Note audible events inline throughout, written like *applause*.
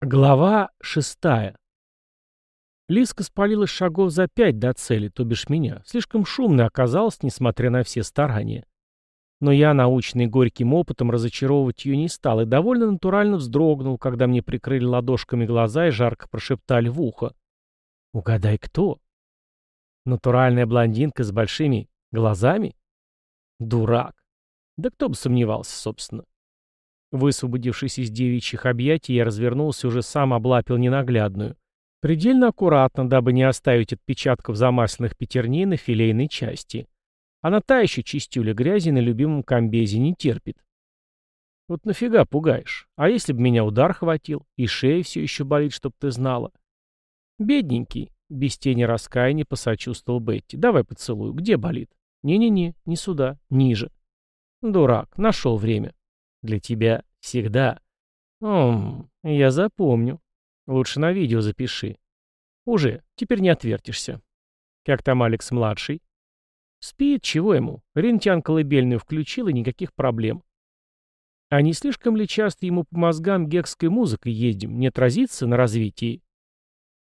Глава шестая. Лиска спалилась шагов за пять до цели, то бишь меня. Слишком шумной оказалась, несмотря на все старания. Но я, наученный горьким опытом, разочаровывать ее не стал и довольно натурально вздрогнул, когда мне прикрыли ладошками глаза и жарко прошептали в ухо. «Угадай, кто?» «Натуральная блондинка с большими глазами?» «Дурак!» Да кто бы сомневался, собственно. Высвободившись из девичьих объятий, я развернулся уже сам облапил ненаглядную. Предельно аккуратно, дабы не оставить отпечатков замасленных пятерней на филейной части. Она та еще чистюля грязи на любимом комбезе не терпит. Вот нафига пугаешь? А если бы меня удар хватил, и шея все еще болит, чтоб ты знала? Бедненький, без тени раскаяния посочувствовал Бетти. Давай поцелую. Где болит? Не-не-не, не сюда, ниже. Дурак, нашел время. Для тебя всегда. Ом, я запомню. Лучше на видео запиши. Уже, теперь не отвертишься. Как там Алекс-младший? Спит, чего ему? Рентян колыбельную включил, и никаких проблем. А не слишком ли часто ему по мозгам гекской музыкой ездим, не отразится на развитии?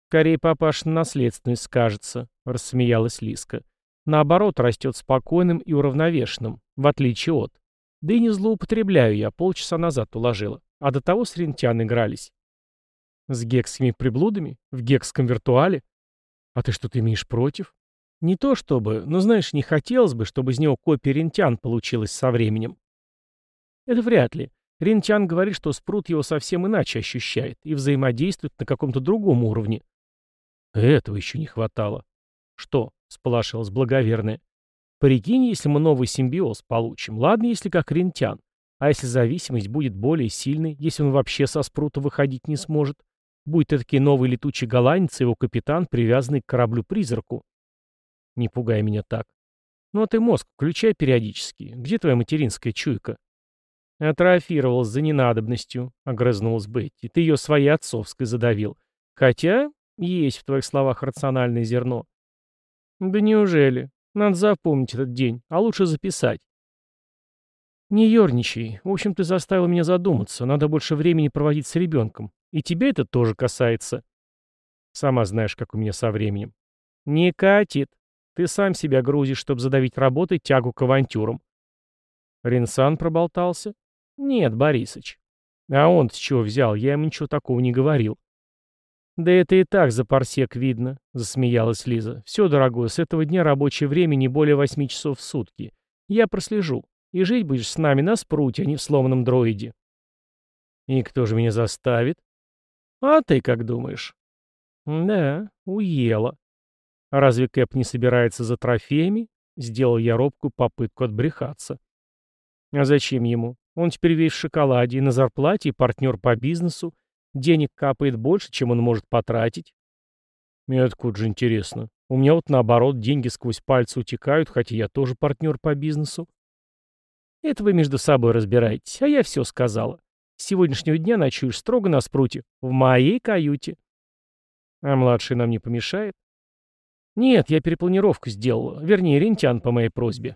Скорее папаш на наследственность скажется, рассмеялась Лиска. Наоборот, растет спокойным и уравновешенным, в отличие от. Да и не злоупотребляю я, полчаса назад уложила. А до того с рентян игрались. С гекскими приблудами? В гекском виртуале? А ты что-то имеешь против? Не то чтобы, но знаешь, не хотелось бы, чтобы из него копия рентян получилась со временем. Это вряд ли. Рентян говорит, что спрут его совсем иначе ощущает и взаимодействует на каком-то другом уровне. Этого еще не хватало. Что? — сполошилась благоверная. Прикинь, если мы новый симбиоз получим. Ладно, если как рентян. А если зависимость будет более сильной, если он вообще со спрута выходить не сможет? Будет таки новый летучий голландец и его капитан, привязанный к кораблю-призраку. Не пугай меня так. Ну а ты мозг включай периодически. Где твоя материнская чуйка? Атрофировалась за ненадобностью, огрызнулась Бетти. Ты ее своей отцовской задавил. Хотя есть в твоих словах рациональное зерно. Да неужели? Надо запомнить этот день, а лучше записать. Не ерничай. В общем, ты заставил меня задуматься. Надо больше времени проводить с ребенком. И тебя это тоже касается. Сама знаешь, как у меня со временем. Не катит. Ты сам себя грузишь, чтобы задавить работой тягу к авантюрам. Ринсан проболтался? Нет, Борисыч. А он с чего взял? Я ему ничего такого не говорил. «Да это и так за парсек видно», — засмеялась Лиза. «Все, дорогой, с этого дня рабочее время не более восьми часов в сутки. Я прослежу. И жить будешь с нами на спруте, а не в сломанном дроиде». «И кто же меня заставит?» «А ты как думаешь?» «Да, уела». «А разве Кэп не собирается за трофеями?» Сделал я робкую попытку отбрехаться. «А зачем ему? Он теперь весь в шоколаде, и на зарплате, и партнер по бизнесу, Денег капает больше, чем он может потратить. И откуда же интересно? У меня вот наоборот, деньги сквозь пальцы утекают, хотя я тоже партнер по бизнесу. Это вы между собой разбираетесь, а я все сказала. С сегодняшнего дня ночуешь строго на спруте, в моей каюте. А младший нам не помешает? Нет, я перепланировку сделала, вернее, рентян по моей просьбе.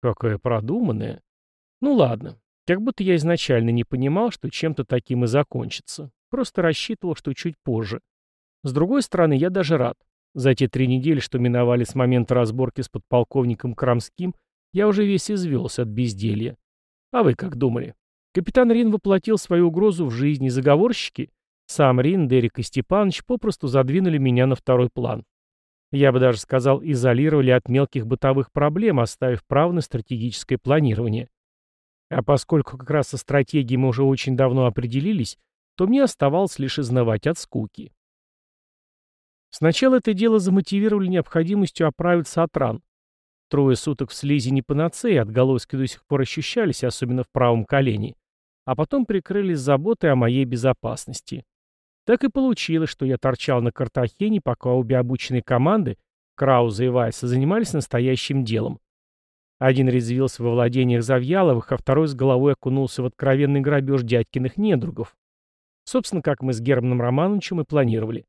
Какая продуманная. Ну ладно, как будто я изначально не понимал, что чем-то таким и закончится. Просто рассчитывал, что чуть позже. С другой стороны, я даже рад. За те три недели, что миновали с момента разборки с подполковником Крамским, я уже весь извелся от безделья. А вы как думали? Капитан Рин воплотил свою угрозу в жизни, заговорщики? Сам Рин, Дерек и Степанович попросту задвинули меня на второй план. Я бы даже сказал, изолировали от мелких бытовых проблем, оставив право на стратегическое планирование. А поскольку как раз со стратегией мы уже очень давно определились, то мне оставалось лишь изнывать от скуки. Сначала это дело замотивировали необходимостью оправиться от ран. Трое суток в слизи не панацеи, отголоски до сих пор ощущались, особенно в правом колене, а потом прикрылись заботой о моей безопасности. Так и получилось, что я торчал на Картахене, пока обе обученные команды, Крауза и Вайса, занимались настоящим делом. Один резвился во владениях Завьяловых, а второй с головой окунулся в откровенный грабеж дядькиных недругов. Собственно, как мы с Германом Романовичем и планировали.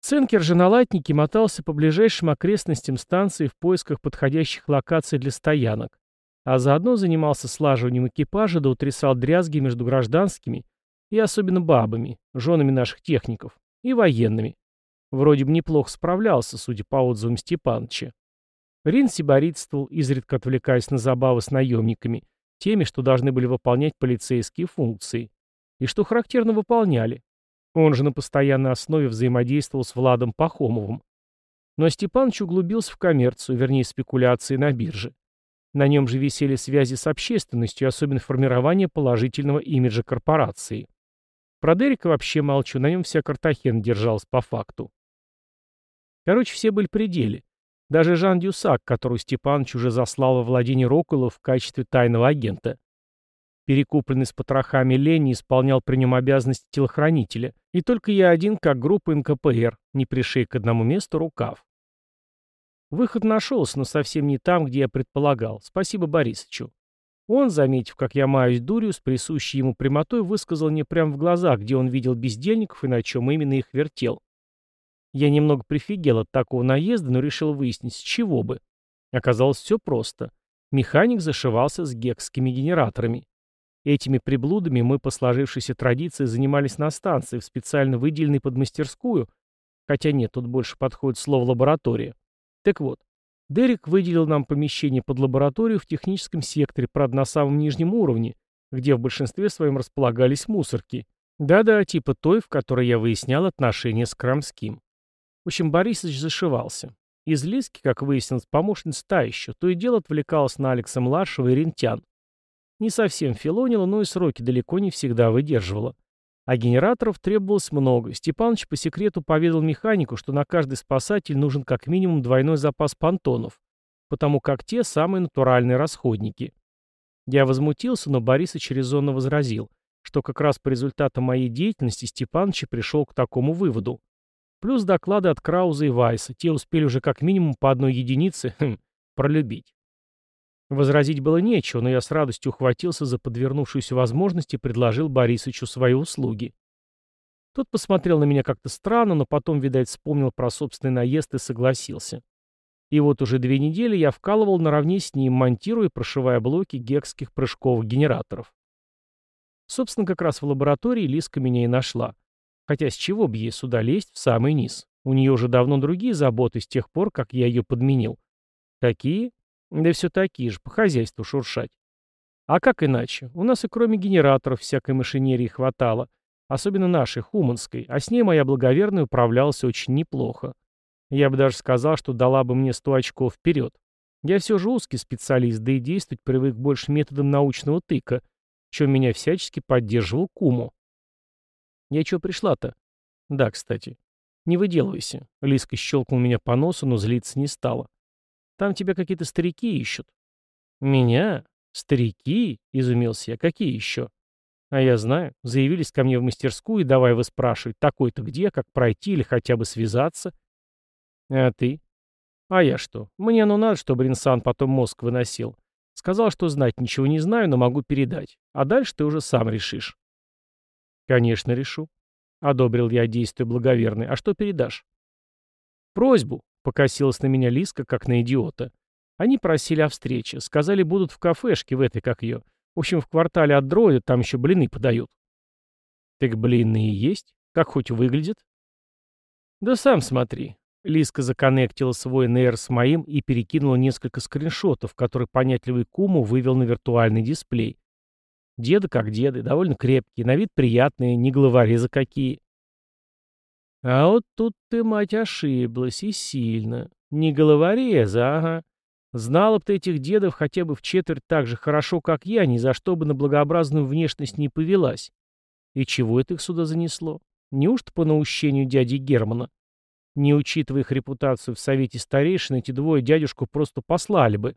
Ценкер же на мотался по ближайшим окрестностям станции в поисках подходящих локаций для стоянок, а заодно занимался слаживанием экипажа да утрясал дрязги между гражданскими, И особенно бабами, женами наших техников. И военными. Вроде бы неплохо справлялся, судя по отзывам Степаныча. Рин сиборитствовал, изредка отвлекаясь на забавы с наемниками, теми, что должны были выполнять полицейские функции. И что характерно выполняли. Он же на постоянной основе взаимодействовал с Владом Пахомовым. Но Степаныч углубился в коммерцию, вернее спекуляции на бирже. На нем же висели связи с общественностью, особенно формирование положительного имиджа корпорации. Про Дерека вообще молчу, на нем вся Картахен держалась по факту. Короче, все были при деле. Даже Жан Дюсак, которую Степаныч уже заслал во владение Рокула в качестве тайного агента. Перекупленный с потрохами Ленни исполнял при нем обязанности телохранителя, и только я один, как группа НКПР, не пришей к одному месту рукав. Выход нашелся, но совсем не там, где я предполагал. Спасибо Борисычу. Он, заметив, как я маюсь дурью, с присущей ему прямотой, высказал мне прямо в глаза, где он видел бездельников и на чем именно их вертел. Я немного прифигел от такого наезда, но решил выяснить, с чего бы. Оказалось, все просто. Механик зашивался с гекскими генераторами. Этими приблудами мы по сложившейся традиции занимались на станции, в специально выделенной под мастерскую, хотя нет, тут больше подходит слово «лаборатория». Так вот, Дерек выделил нам помещение под лабораторию в техническом секторе, правда, на самом нижнем уровне, где в большинстве своем располагались мусорки. Да-да, типа той, в которой я выяснял отношения с Крамским. В общем, Борисович зашивался. Из Лиски, как выяснилось, помощница та еще, то и дело отвлекалась на Алекса-младшего и Рентян. Не совсем филонила, но и сроки далеко не всегда выдерживала. А генераторов требовалось много. Степаныч по секрету поведал механику, что на каждый спасатель нужен как минимум двойной запас понтонов, потому как те самые натуральные расходники. Я возмутился, но Борисыч резонно возразил, что как раз по результатам моей деятельности Степаныч пришел к такому выводу. Плюс доклады от Крауза и Вайса, те успели уже как минимум по одной единице *laughs* хм, пролюбить. Возразить было нечего, но я с радостью ухватился за подвернувшуюся возможность и предложил Борисычу свои услуги. Тот посмотрел на меня как-то странно, но потом, видать, вспомнил про собственный наезд и согласился. И вот уже две недели я вкалывал наравне с ним, монтируя и прошивая блоки гекских прыжковых генераторов. Собственно, как раз в лаборатории Лиска меня и нашла. Хотя с чего бы ей сюда лезть в самый низ? У нее уже давно другие заботы с тех пор, как я ее подменил. Какие? Да все такие же, по хозяйству шуршать. А как иначе? У нас и кроме генераторов всякой машинерии хватало, особенно нашей, хуманской, а с ней моя благоверная управлялась очень неплохо. Я бы даже сказал, что дала бы мне сто очков вперед. Я все же узкий специалист, да и действовать привык больше методом научного тыка, чем меня всячески поддерживал Куму. Я чего пришла-то? Да, кстати. Не выделывайся. Лиска щелкнул меня по носу, но злиться не стала. Там тебя какие-то старики ищут». «Меня? Старики?» — изумился я. «Какие еще?» «А я знаю. Заявились ко мне в мастерскую и давай вы спрашивать, такой-то где, как пройти или хотя бы связаться». «А ты?» «А я что? Мне оно надо, чтобы Ринсан потом мозг выносил. Сказал, что знать ничего не знаю, но могу передать. А дальше ты уже сам решишь». «Конечно, решу», — одобрил я действие благоверный. «А что передашь?» «Просьбу. Покосилась на меня Лиска, как на идиота. Они просили о встрече. Сказали, будут в кафешке в этой, как ее. В общем, в квартале от дроида там еще блины подают. Так блины и есть? Как хоть выглядят? Да сам смотри. Лиска законнектила свой НР с моим и перекинула несколько скриншотов, которые понятливый Куму вывел на виртуальный дисплей. Деды как деды, довольно крепкие, на вид приятные, не головорезы какие. А вот тут ты, мать, ошиблась, и сильно. Не головореза, ага. Знала б ты этих дедов хотя бы в четверть так же хорошо, как я, ни за что бы на благообразную внешность не повелась. И чего это их сюда занесло? Неужто по наущению дяди Германа? Не учитывая их репутацию в Совете Старейшин, эти двое дядюшку просто послали бы.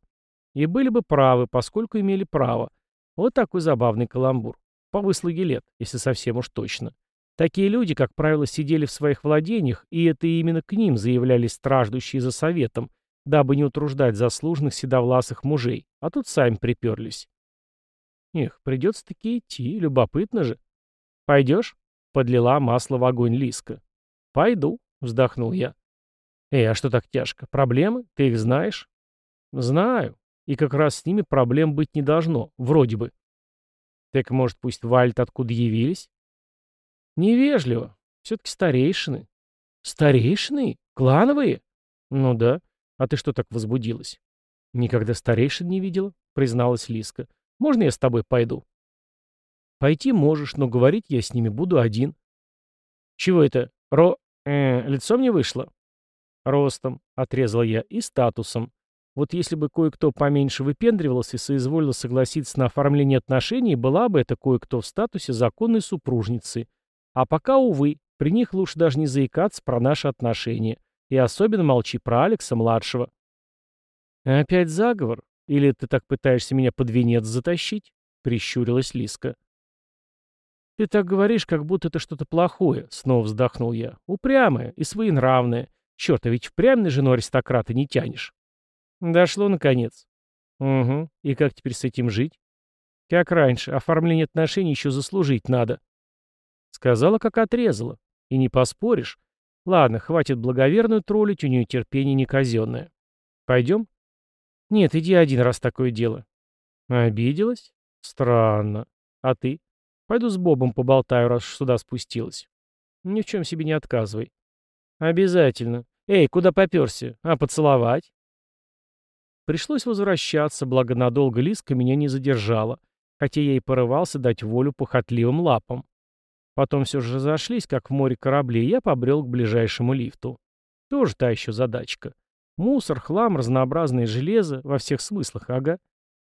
И были бы правы, поскольку имели право. Вот такой забавный каламбур. По выслуге лет, если совсем уж точно. Такие люди, как правило, сидели в своих владениях, и это именно к ним заявлялись страждущие за советом, дабы не утруждать заслуженных седовласых мужей, а тут сами приперлись. Эх, придется-таки идти, любопытно же. Пойдешь? Подлила масло в огонь Лиска. Пойду, вздохнул я. Эй, а что так тяжко? Проблемы? Ты их знаешь? Знаю. И как раз с ними проблем быть не должно, вроде бы. Так, может, пусть валят, откуда явились? Невежливо. Все-таки старейшины. Старейшины? Клановые? Ну да. А ты что так возбудилась? Никогда старейшин не видела, призналась Лиска. Можно я с тобой пойду? Пойти можешь, но говорить я с ними буду один. Чего это? Ро... Э, лицом не вышло? Ростом, отрезал я, и статусом. Вот если бы кое-кто поменьше выпендривался и соизволил согласиться на оформление отношений, была бы это кое-кто в статусе законной супружницы. А пока, увы, при них лучше даже не заикаться про наши отношения. И особенно молчи про Алекса-младшего. «Опять заговор? Или ты так пытаешься меня под венец затащить?» — прищурилась Лиска. «Ты так говоришь, как будто это что-то плохое», — снова вздохнул я. «Упрямая и своенравная. Черт, а ведь впрямь на жену аристократа не тянешь». «Дошло, наконец». «Угу. И как теперь с этим жить?» «Как раньше. Оформление отношений еще заслужить надо». Сказала, как отрезала. И не поспоришь. Ладно, хватит благоверную троллить, у нее терпение не казенное. Пойдем? Нет, иди один раз такое дело. Обиделась? Странно. А ты? Пойду с Бобом поболтаю, раз сюда спустилась. Ни в чем себе не отказывай. Обязательно. Эй, куда поперся? А поцеловать? Пришлось возвращаться, благо надолго Лиска меня не задержала, хотя я и порывался дать волю похотливым лапам. Потом все же разошлись, как в море корабли, и я побрел к ближайшему лифту. Тоже та еще задачка. Мусор, хлам, разнообразное железо, во всех смыслах, ага.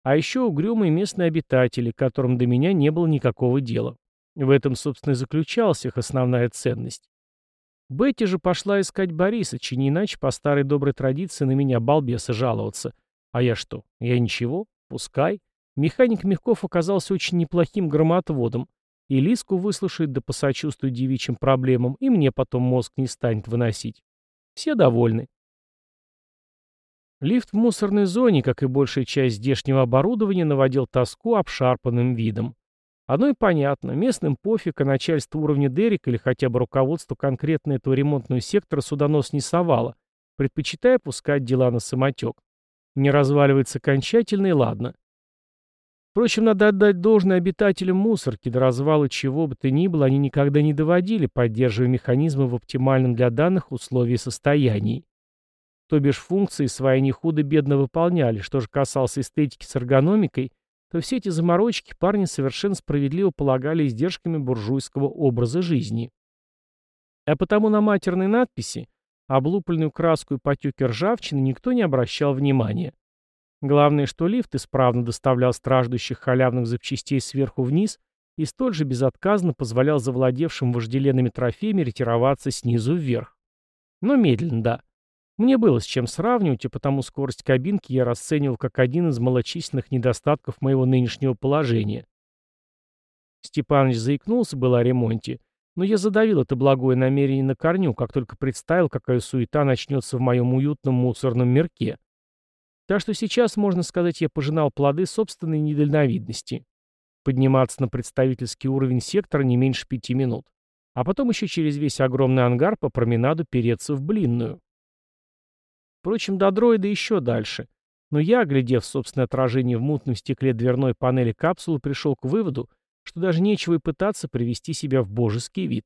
А еще угрюмые местные обитатели, которым до меня не было никакого дела. В этом, собственно, и заключалась их основная ценность. Бетти же пошла искать Борисыча, не иначе по старой доброй традиции на меня балбеса жаловаться. А я что? Я ничего? Пускай. Механик Мягков оказался очень неплохим громотводом. И Лиску выслушает да посочувствует девичьим проблемам, и мне потом мозг не станет выносить. Все довольны. Лифт в мусорной зоне, как и большая часть здешнего оборудования, наводил тоску обшарпанным видом. Одно и понятно, местным пофиг, а начальство уровня Дерек или хотя бы руководство конкретно этого ремонтного сектора судонос не совало, предпочитая пускать дела на самотек. Не разваливается окончательно и ладно. Впрочем, надо отдать должное обитателям мусорки, до развала чего бы то ни было они никогда не доводили, поддерживая механизмы в оптимальном для данных условии состоянии. То бишь функции свои не худо-бедно выполняли. Что же касалось эстетики с эргономикой, то все эти заморочки парни совершенно справедливо полагали издержками буржуйского образа жизни. А потому на матерной надписи, облупленную краску и потеки ржавчины никто не обращал внимания. Главное, что лифт исправно доставлял страждущих халявных запчастей сверху вниз и столь же безотказно позволял завладевшим вожделенными трофеями ретироваться снизу вверх. Но медленно, да. Мне было с чем сравнивать, и потому скорость кабинки я расценивал как один из малочисленных недостатков моего нынешнего положения. Степаныч заикнулся было о ремонте, но я задавил это благое намерение на корню, как только представил, какая суета начнется в моем уютном мусорном мирке. Так что сейчас, можно сказать, я пожинал плоды собственной недальновидности. Подниматься на представительский уровень сектора не меньше пяти минут. А потом еще через весь огромный ангар по променаду переться в блинную. Впрочем, до дроида еще дальше. Но я, оглядев собственное отражение в мутном стекле дверной панели капсулы, пришел к выводу, что даже нечего и пытаться привести себя в божеский вид.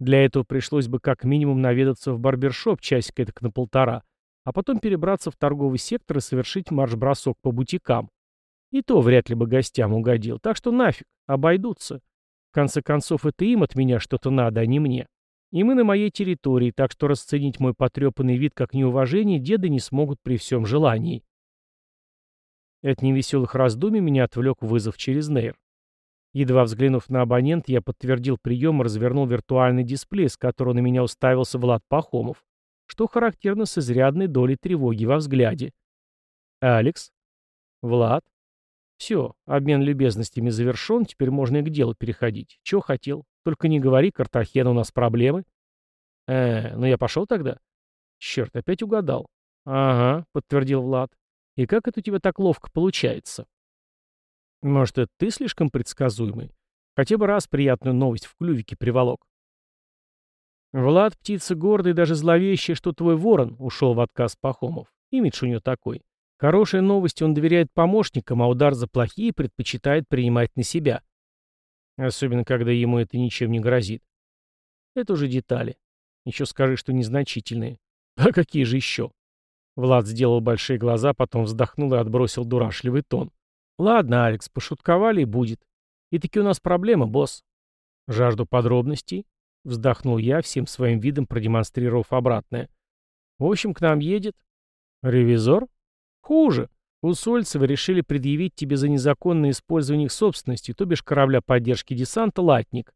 Для этого пришлось бы как минимум наведаться в барбершоп часика так на полтора, а потом перебраться в торговый сектор и совершить марш-бросок по бутикам. И то вряд ли бы гостям угодил, так что нафиг, обойдутся. В конце концов, это им от меня что-то надо, а не мне. И мы на моей территории, так что расценить мой потрепанный вид как неуважение деды не смогут при всем желании. От невеселых раздумий меня отвлек вызов через нейр. Едва взглянув на абонент, я подтвердил прием и развернул виртуальный дисплей, с которого на меня уставился Влад Пахомов что характерно с изрядной долей тревоги во взгляде. «Алекс?» «Влад?» «Все, обмен любезностями завершен, теперь можно и к делу переходить. Чего хотел? Только не говори, Картахена, у нас проблемы». «Э, ну я пошел тогда?» «Черт, опять угадал». «Ага», — подтвердил Влад. «И как это у тебя так ловко получается?» «Может, это ты слишком предсказуемый? Хотя бы раз приятную новость в клювике приволок». «Влад, птица гордая и даже зловещая, что твой ворон», — ушел в отказ Пахомов. Имидж у него такой. Хорошие новости он доверяет помощникам, а удар за плохие предпочитает принимать на себя. Особенно, когда ему это ничем не грозит. Это уже детали. Еще скажи, что незначительные. *laughs* А какие же еще? Влад сделал большие глаза, потом вздохнул и отбросил дурашливый тон. Ладно, Алекс, пошутковали и будет. И таки у нас проблема, босс. Жажду подробностей. Вздохнул я, всем своим видом продемонстрировав обратное. В общем, к нам едет... Ревизор? Хуже. Усольцевы решили предъявить тебе за незаконное использование их собственности, то бишь корабля поддержки десанта «Латник».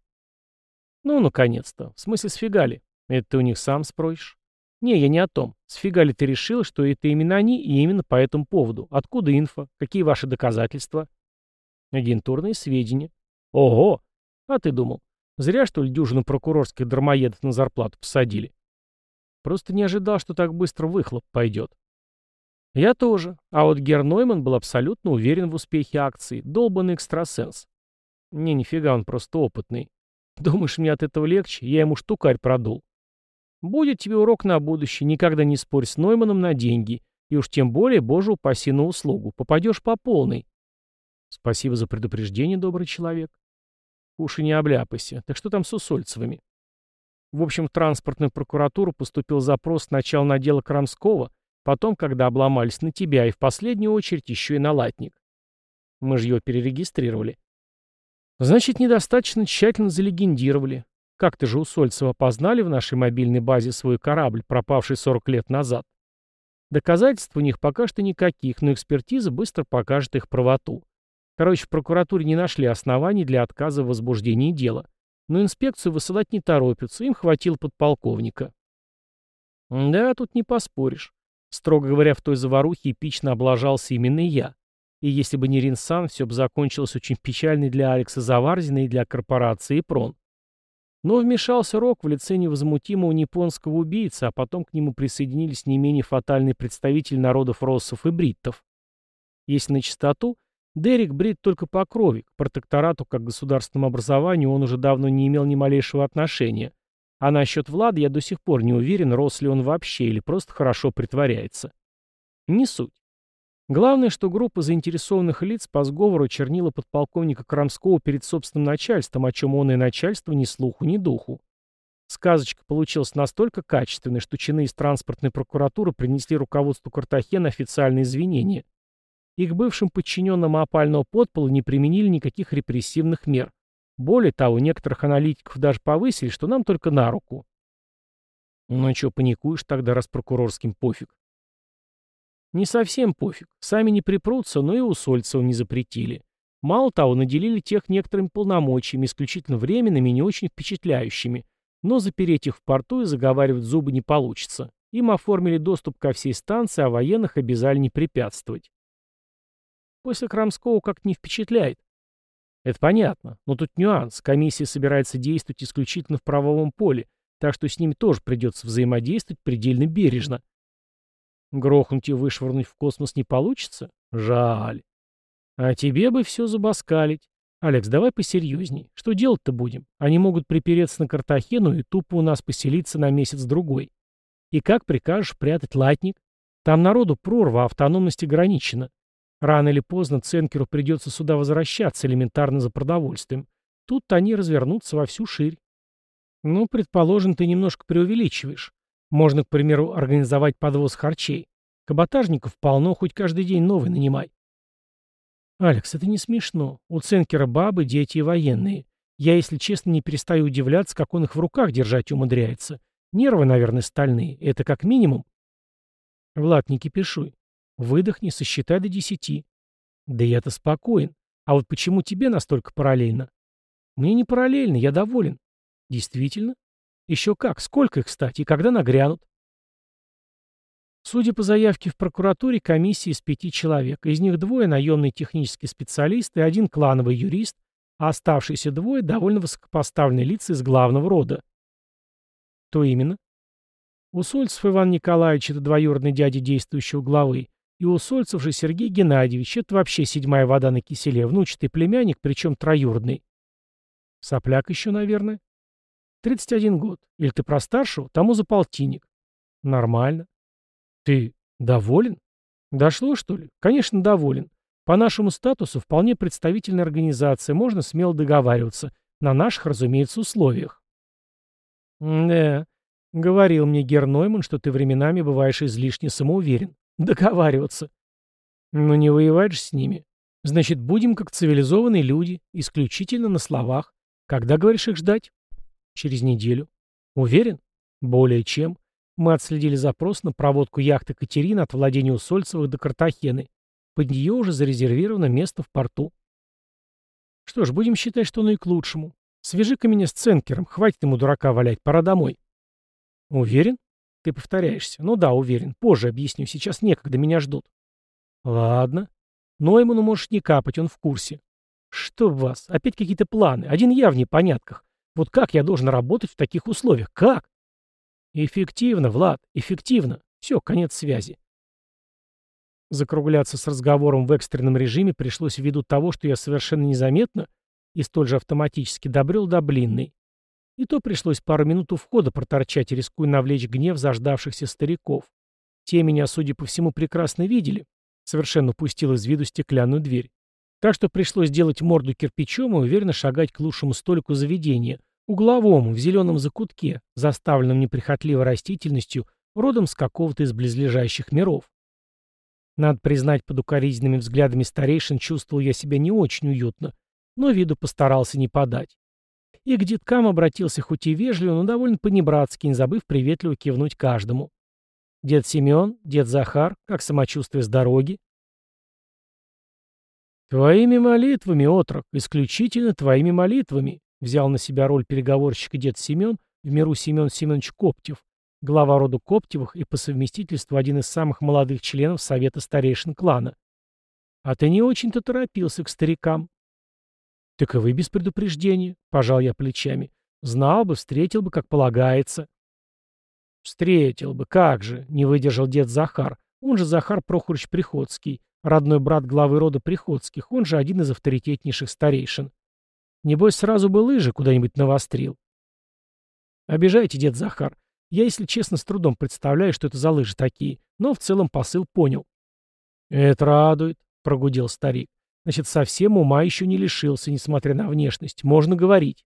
Ну, наконец-то. В смысле, сфигали. Это ты у них сам спросишь? Не, я не о том. Сфигали ты решил, что это именно они и именно по этому поводу. Откуда инфа? Какие ваши доказательства? Агентурные сведения. Ого! А ты думал, зря, что ли, дюжину прокурорских дармоедов на зарплату посадили? Просто не ожидал, что так быстро выхлоп пойдет. Я тоже. А вот Гер Нойман был абсолютно уверен в успехе акции. Долбанный экстрасенс. Не, нифига, он просто опытный. Думаешь, мне от этого легче? Я ему штукарь продул. Будет тебе урок на будущее. Никогда не спорь с Нойманом на деньги. И уж тем более, боже упаси на услугу. Попадешь по полной. Спасибо за предупреждение, добрый человек. Уши не обляпайся. Так что там с Усольцевыми? В общем, в транспортную прокуратуру поступил запрос сначала на дело Крамского, потом, когда обломались на тебя, и в последнюю очередь еще и на латник. Мы же его перерегистрировали. Значит, недостаточно тщательно залегендировали. Как-то же у Сольцева опознали в нашей мобильной базе свой корабль, пропавший 40 лет назад. Доказательств у них пока что никаких, но экспертиза быстро покажет их правоту. Короче, в прокуратуре не нашли оснований для отказа в возбуждении дела. Но инспекцию высылать не торопятся, им хватило подполковника. Да, тут не поспоришь. Строго говоря, в той заварухе эпично облажался именно я. И если бы не Ринсан, все бы закончилось очень печально для Алекса Заварзина и для корпорации «Прон». Но вмешался Рок в лице невозмутимого японского убийцы, а потом к нему присоединились не менее фатальные представители народов россов и бриттов. Если на чистоту, Дерек брит только по крови, к протекторату как государственному образованию он уже давно не имел ни малейшего отношения. А насчет Влада я до сих пор не уверен, рос ли он вообще или просто хорошо притворяется. Не суть. Главное, что группа заинтересованных лиц по сговору чернила подполковника Крамского перед собственным начальством, о чем он и начальство ни слуху, ни духу. Сказочка получилась настолько качественной, что чины из транспортной прокуратуры принесли руководству Картахена официальные извинения. И к бывшим подчиненным опального подпола не применили никаких репрессивных мер. Более того, некоторых аналитиков даже повысили, что нам только на руку. Ну и что, паникуешь тогда, раз прокурорским пофиг? Не совсем пофиг. Сами не припрутся, но и у Сольцева не запретили. Мало того, наделили тех некоторыми полномочиями, исключительно временными и не очень впечатляющими. Но запереть их в порту и заговаривать зубы не получится. Им оформили доступ ко всей станции, а военных обязали не препятствовать. После Крамского как-то не впечатляет. Это понятно, но тут нюанс. Комиссия собирается действовать исключительно в правовом поле, так что с ними тоже придется взаимодействовать предельно бережно. Грохнуть и вышвырнуть в космос не получится? Жаль. А тебе бы все забаскалить. Алекс, давай посерьезней. Что делать-то будем? Они могут припереться на Картахену и тупо у нас поселиться на месяц-другой. И как прикажешь прятать латник? Там народу прорва, а автономность ограничена. Рано или поздно Ценкеру придется сюда возвращаться элементарно за продовольствием. Тут они развернутся во всю ширь. Ну, предположим, ты немножко преувеличиваешь. Можно, к примеру, организовать подвоз харчей. Каботажников полно, хоть каждый день новый нанимай. Алекс, это не смешно. У Ценкера бабы, дети и военные. Я, если честно, не перестаю удивляться, как он их в руках держать умудряется. Нервы, наверное, стальные. Это как минимум. Влад, не кипишуй. Выдохни, сосчитай до десяти. Да я-то спокоен. А вот почему тебе настолько параллельно? Мне не параллельно, я доволен. Действительно? Еще как, сколько их, кстати, и когда нагрянут? Судя по заявке в прокуратуре, комиссия из пяти человек. Из них двое наемные технические специалисты, один клановый юрист, а оставшиеся двое довольно высокопоставленные лица из главного рода. То именно? Усольцев Иван Николаевич – это двоюродный дядя действующего главы, и Усольцев же Сергей Геннадьевич – это вообще седьмая вода на киселе, внучатый племянник, причем троюродный. Сопляк еще, наверное. 31 год. Или ты про старшего? Тому за полтинник. Нормально. Ты доволен? Дошло, что ли? Конечно, доволен. По нашему статусу вполне представительная организация, можно смело договариваться, на наших, разумеется, условиях. Да, говорил мне Гер Нойман, что ты временами бываешь излишне самоуверен. Договариваться. Ну не воевать же с ними. Значит, будем как цивилизованные люди, исключительно на словах. Когда, говоришь, их ждать? Через неделю. Уверен? Более чем. Мы отследили запрос на проводку яхты «Катерина» от владения Усольцевых до Картахены. Под нее уже зарезервировано место в порту. Что ж, будем считать, что оно и к лучшему. Свяжи-ка меня с Ценкером, хватит ему дурака валять, пора домой. Уверен? Ты повторяешься. Ну да, уверен. Позже объясню, сейчас некогда, меня ждут. Ладно. Нойману можешь не капать, он в курсе. Что в вас? Опять какие-то планы. Один я в непонятках. Вот как я должен работать в таких условиях? Как? Эффективно, Влад, эффективно. Все, конец связи. Закругляться с разговором в экстренном режиме пришлось ввиду того, что я совершенно незаметно и столь же автоматически добрел до блинной. И то пришлось пару минут у входа проторчать, рискуя навлечь гнев заждавшихся стариков. Те меня, судя по всему, прекрасно видели. Совершенно упустил из виду стеклянную дверь. Так что пришлось делать морду кирпичом и уверенно шагать к лучшему столику заведения, угловому, в зеленом закутке, заставленном неприхотливой растительностью, родом с какого-то из близлежащих миров. Надо признать, под укоризненными взглядами старейшин чувствовал я себя не очень уютно, но виду постарался не подать. И к деткам обратился хоть и вежливо, но довольно понебратски, не забыв приветливо кивнуть каждому. Дед Семен, дед Захар, как самочувствие с дороги? «Твоими молитвами, отрок, исключительно твоими молитвами», взял на себя роль переговорщика дед Семен, в миру Семен Семенович Коптев, глава рода Коптевых и по совместительству один из самых молодых членов Совета старейшин клана. А ты не очень-то торопился к старикам. Так и вы без предупреждения, пожал я плечами. Знал бы, встретил бы, как полагается. Встретил бы, как же, не выдержал дед Захар. Он же Захар Прохорович Приходский, родной брат главы рода Приходских, он же один из авторитетнейших старейшин. Небось, сразу бы лыжи куда-нибудь навострил. Обижайте, дед Захар. Я, если честно, с трудом представляю, что это за лыжи такие, но в целом посыл понял. «Это радует», — прогудел старик. «Значит, совсем ума еще не лишился, несмотря на внешность. Можно говорить».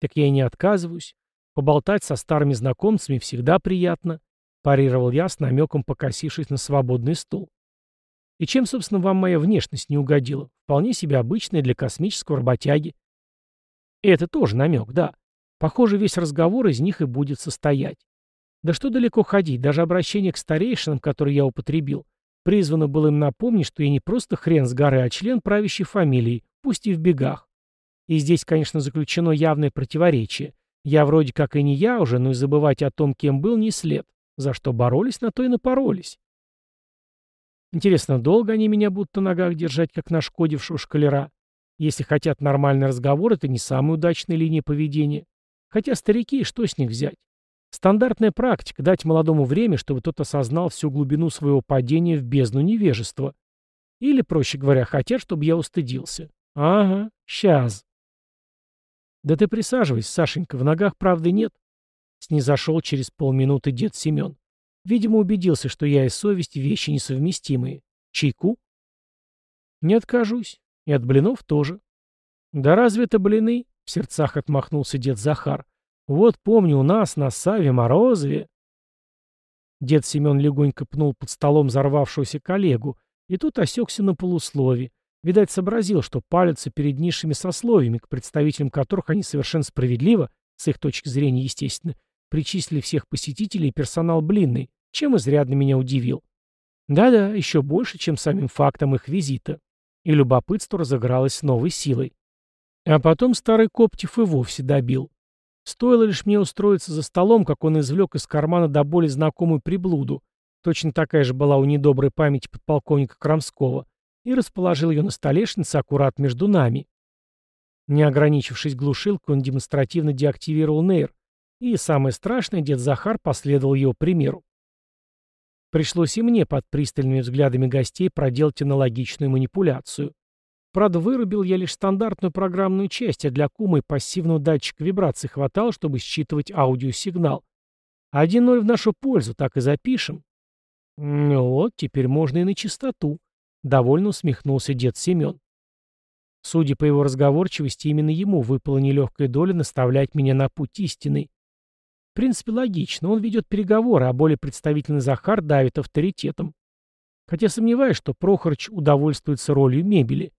«Так я и не отказываюсь. Поболтать со старыми знакомцами всегда приятно», — парировал я с намеком, покосившись на свободный стул. «И чем, собственно, вам моя внешность не угодила? Вполне себе обычная для космического работяги». «Это тоже намек, да. Похоже, весь разговор из них и будет состоять. Да что далеко ходить, даже обращение к старейшинам, которое я употребил, призвано было им напомнить, что я не просто хрен с горы, а член правящей фамилии, пусть и в бегах. И здесь, конечно, заключено явное противоречие. Я вроде как и не я уже, но и забывать о том, кем был, не след. За что боролись, на то и напоролись. Интересно, долго они меня будут на ногах держать, как нашкодившего шкалера? Если хотят нормальный разговор, это не самая удачная линия поведения. Хотя старики, что с них взять? Стандартная практика — дать молодому время, чтобы тот осознал всю глубину своего падения в бездну невежества. Или, проще говоря, хотят, чтобы я устыдился. Ага, сейчас. Да ты присаживайся, Сашенька, в ногах правды нет. Снизошел через полминуты дед Семен. Видимо, убедился, что я и совесть — вещи несовместимые. Чайку? Не откажусь. И от блинов тоже. Да разве это блины? В сердцах отмахнулся дед Захар. Вот помню, у нас на Саве Морозове... Дед Семен легонько пнул под столом взорвавшегося коллегу, и тут осекся на полуслове. Видать, сообразил, что палятся перед низшими сословиями, к представителям которых они совершенно справедливо, с их точки зрения, естественно, причислили всех посетителей и персонал блинный, чем изрядно меня удивил. Да-да, еще больше, чем самим фактом их визита. И любопытство разыгралось новой силой. А потом старый Коптев и вовсе добил. Стоило лишь мне устроиться за столом, как он извлек из кармана до боли знакомую приблуду, точно такая же была у недоброй памяти подполковника Крамского, и расположил ее на столешнице аккурат между нами. Не ограничившись глушилкой, он демонстративно деактивировал нейр, и, самое страшное, дед Захар последовал его примеру. Пришлось и мне под пристальными взглядами гостей проделать аналогичную манипуляцию. Правда, вырубил я лишь стандартную программную часть, а для кума и пассивного датчика вибраций хватало, чтобы считывать аудиосигнал. 1-0 в нашу пользу, так и запишем. Ну вот, теперь можно и на чистоту. довольно усмехнулся дед Семен. Судя по его разговорчивости, именно ему выпала нелегкая доля наставлять меня на путь истины. В принципе, логично, он ведет переговоры, а более представительный Захар давит авторитетом. Хотя сомневаюсь, что Прохорыч удовольствуется ролью мебели.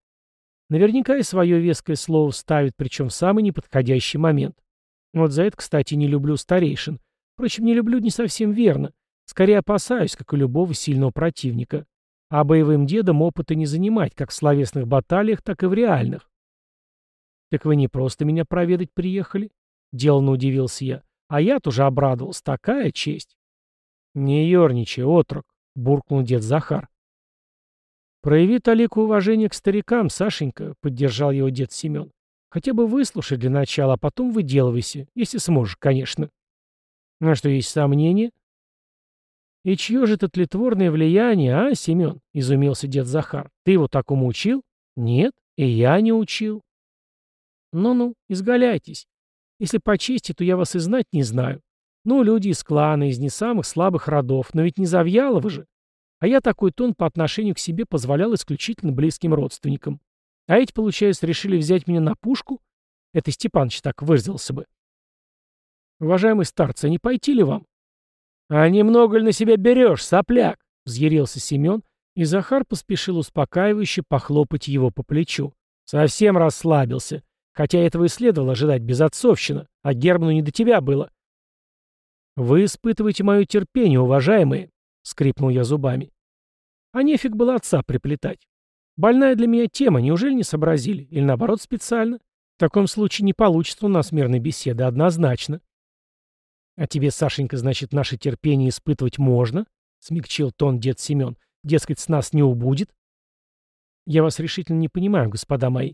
Наверняка и свое веское слово ставит, причем в самый неподходящий момент. Вот за это, кстати, не люблю старейшин. Впрочем, не люблю не совсем верно. Скорее опасаюсь, как и любого сильного противника. А боевым дедом опыта не занимать, как в словесных баталиях, так и в реальных. «Так вы не просто меня проведать приехали?» — деланно удивился я. «А я тоже обрадовался. Такая честь!» «Не ерничай, отрок!» — буркнул дед Захар. «Прояви талику уважения к старикам, Сашенька», — поддержал его дед Семен. «Хотя бы выслушай для начала, а потом выделывайся, если сможешь, конечно». «На что есть сомнения?» «И чье же это тлетворное влияние, а, Семен?» — изумился дед Захар. «Ты его такому учил?» «Нет, и я не учил». «Ну-ну, изгаляйтесь. Если по чести, то я вас и знать не знаю. Ну, люди из клана, из не самых слабых родов, но ведь не Завьяловы же. А я такой тон по отношению к себе позволял исключительно близким родственникам. А эти, получается, решили взять меня на пушку? Это Степаныч так выразился бы. Уважаемый старцы, не пойти ли вам? «А немного ли на себя берешь, сопляк?» — взъярился Семен, и Захар поспешил успокаивающе похлопать его по плечу. Совсем расслабился, хотя этого и следовало ожидать безотцовщина, а Герману не до тебя было. «Вы испытываете мое терпение, уважаемые», — скрипнул я зубами. «А нефиг было отца приплетать. Больная для меня тема, неужели не сообразили? Или наоборот специально? В таком случае не получится у нас мирной беседы, однозначно». «А тебе, Сашенька, значит, наше терпение испытывать можно?» — смягчил тон дед Семен. «Дескать, с нас не убудет?» «Я вас решительно не понимаю, господа мои».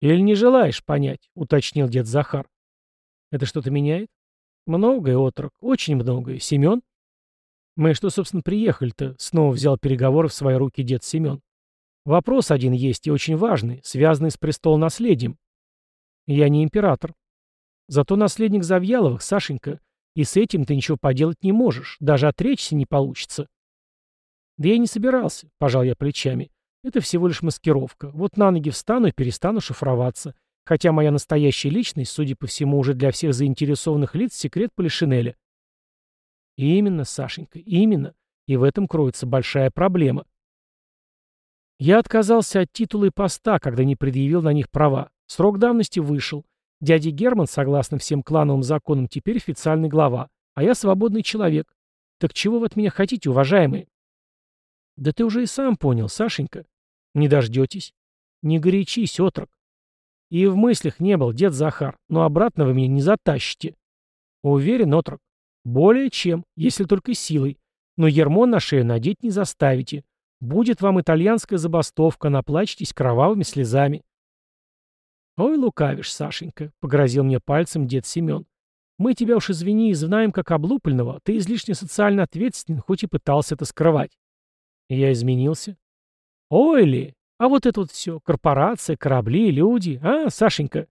«Или не желаешь понять?» — уточнил дед Захар. «Это что-то меняет?» «Многое, отрок, очень многое. Семен?» «Мы что, собственно, приехали-то?» — снова взял переговоры в свои руки дед Семен. «Вопрос один есть и очень важный, связанный с престол-наследием. Я не император. Зато наследник Завьяловых, Сашенька, и с этим ты ничего поделать не можешь, даже отречься не получится. Да я не собирался, пожал я плечами. Это всего лишь маскировка. Вот на ноги встану и перестану шифроваться. Хотя моя настоящая личность, судя по всему, уже для всех заинтересованных лиц секрет Полишинеля. Именно, Сашенька, именно. И в этом кроется большая проблема. Я отказался от титула и поста, когда не предъявил на них права. Срок давности вышел. Дядя Герман, согласно всем клановым законам, теперь официальный глава, а я свободный человек. Так чего вы от меня хотите, уважаемые? Да ты уже и сам понял, Сашенька. Не дождетесь. Не горячись, отрок. И в мыслях не был, дед Захар, но обратно вы меня не затащите. Уверен, отрок. Более чем, если только силой. Но ермо на шею надеть не заставите. Будет вам итальянская забастовка, наплачетесь кровавыми слезами. «Ой, лукавишь, Сашенька», — погрозил мне пальцем дед Семен. «Мы тебя уж извини, знаем как облупленного. Ты излишне социально ответственен, хоть и пытался это скрывать». Я изменился. «Ой ли! А вот это вот все. Корпорация, корабли, люди. А, Сашенька?»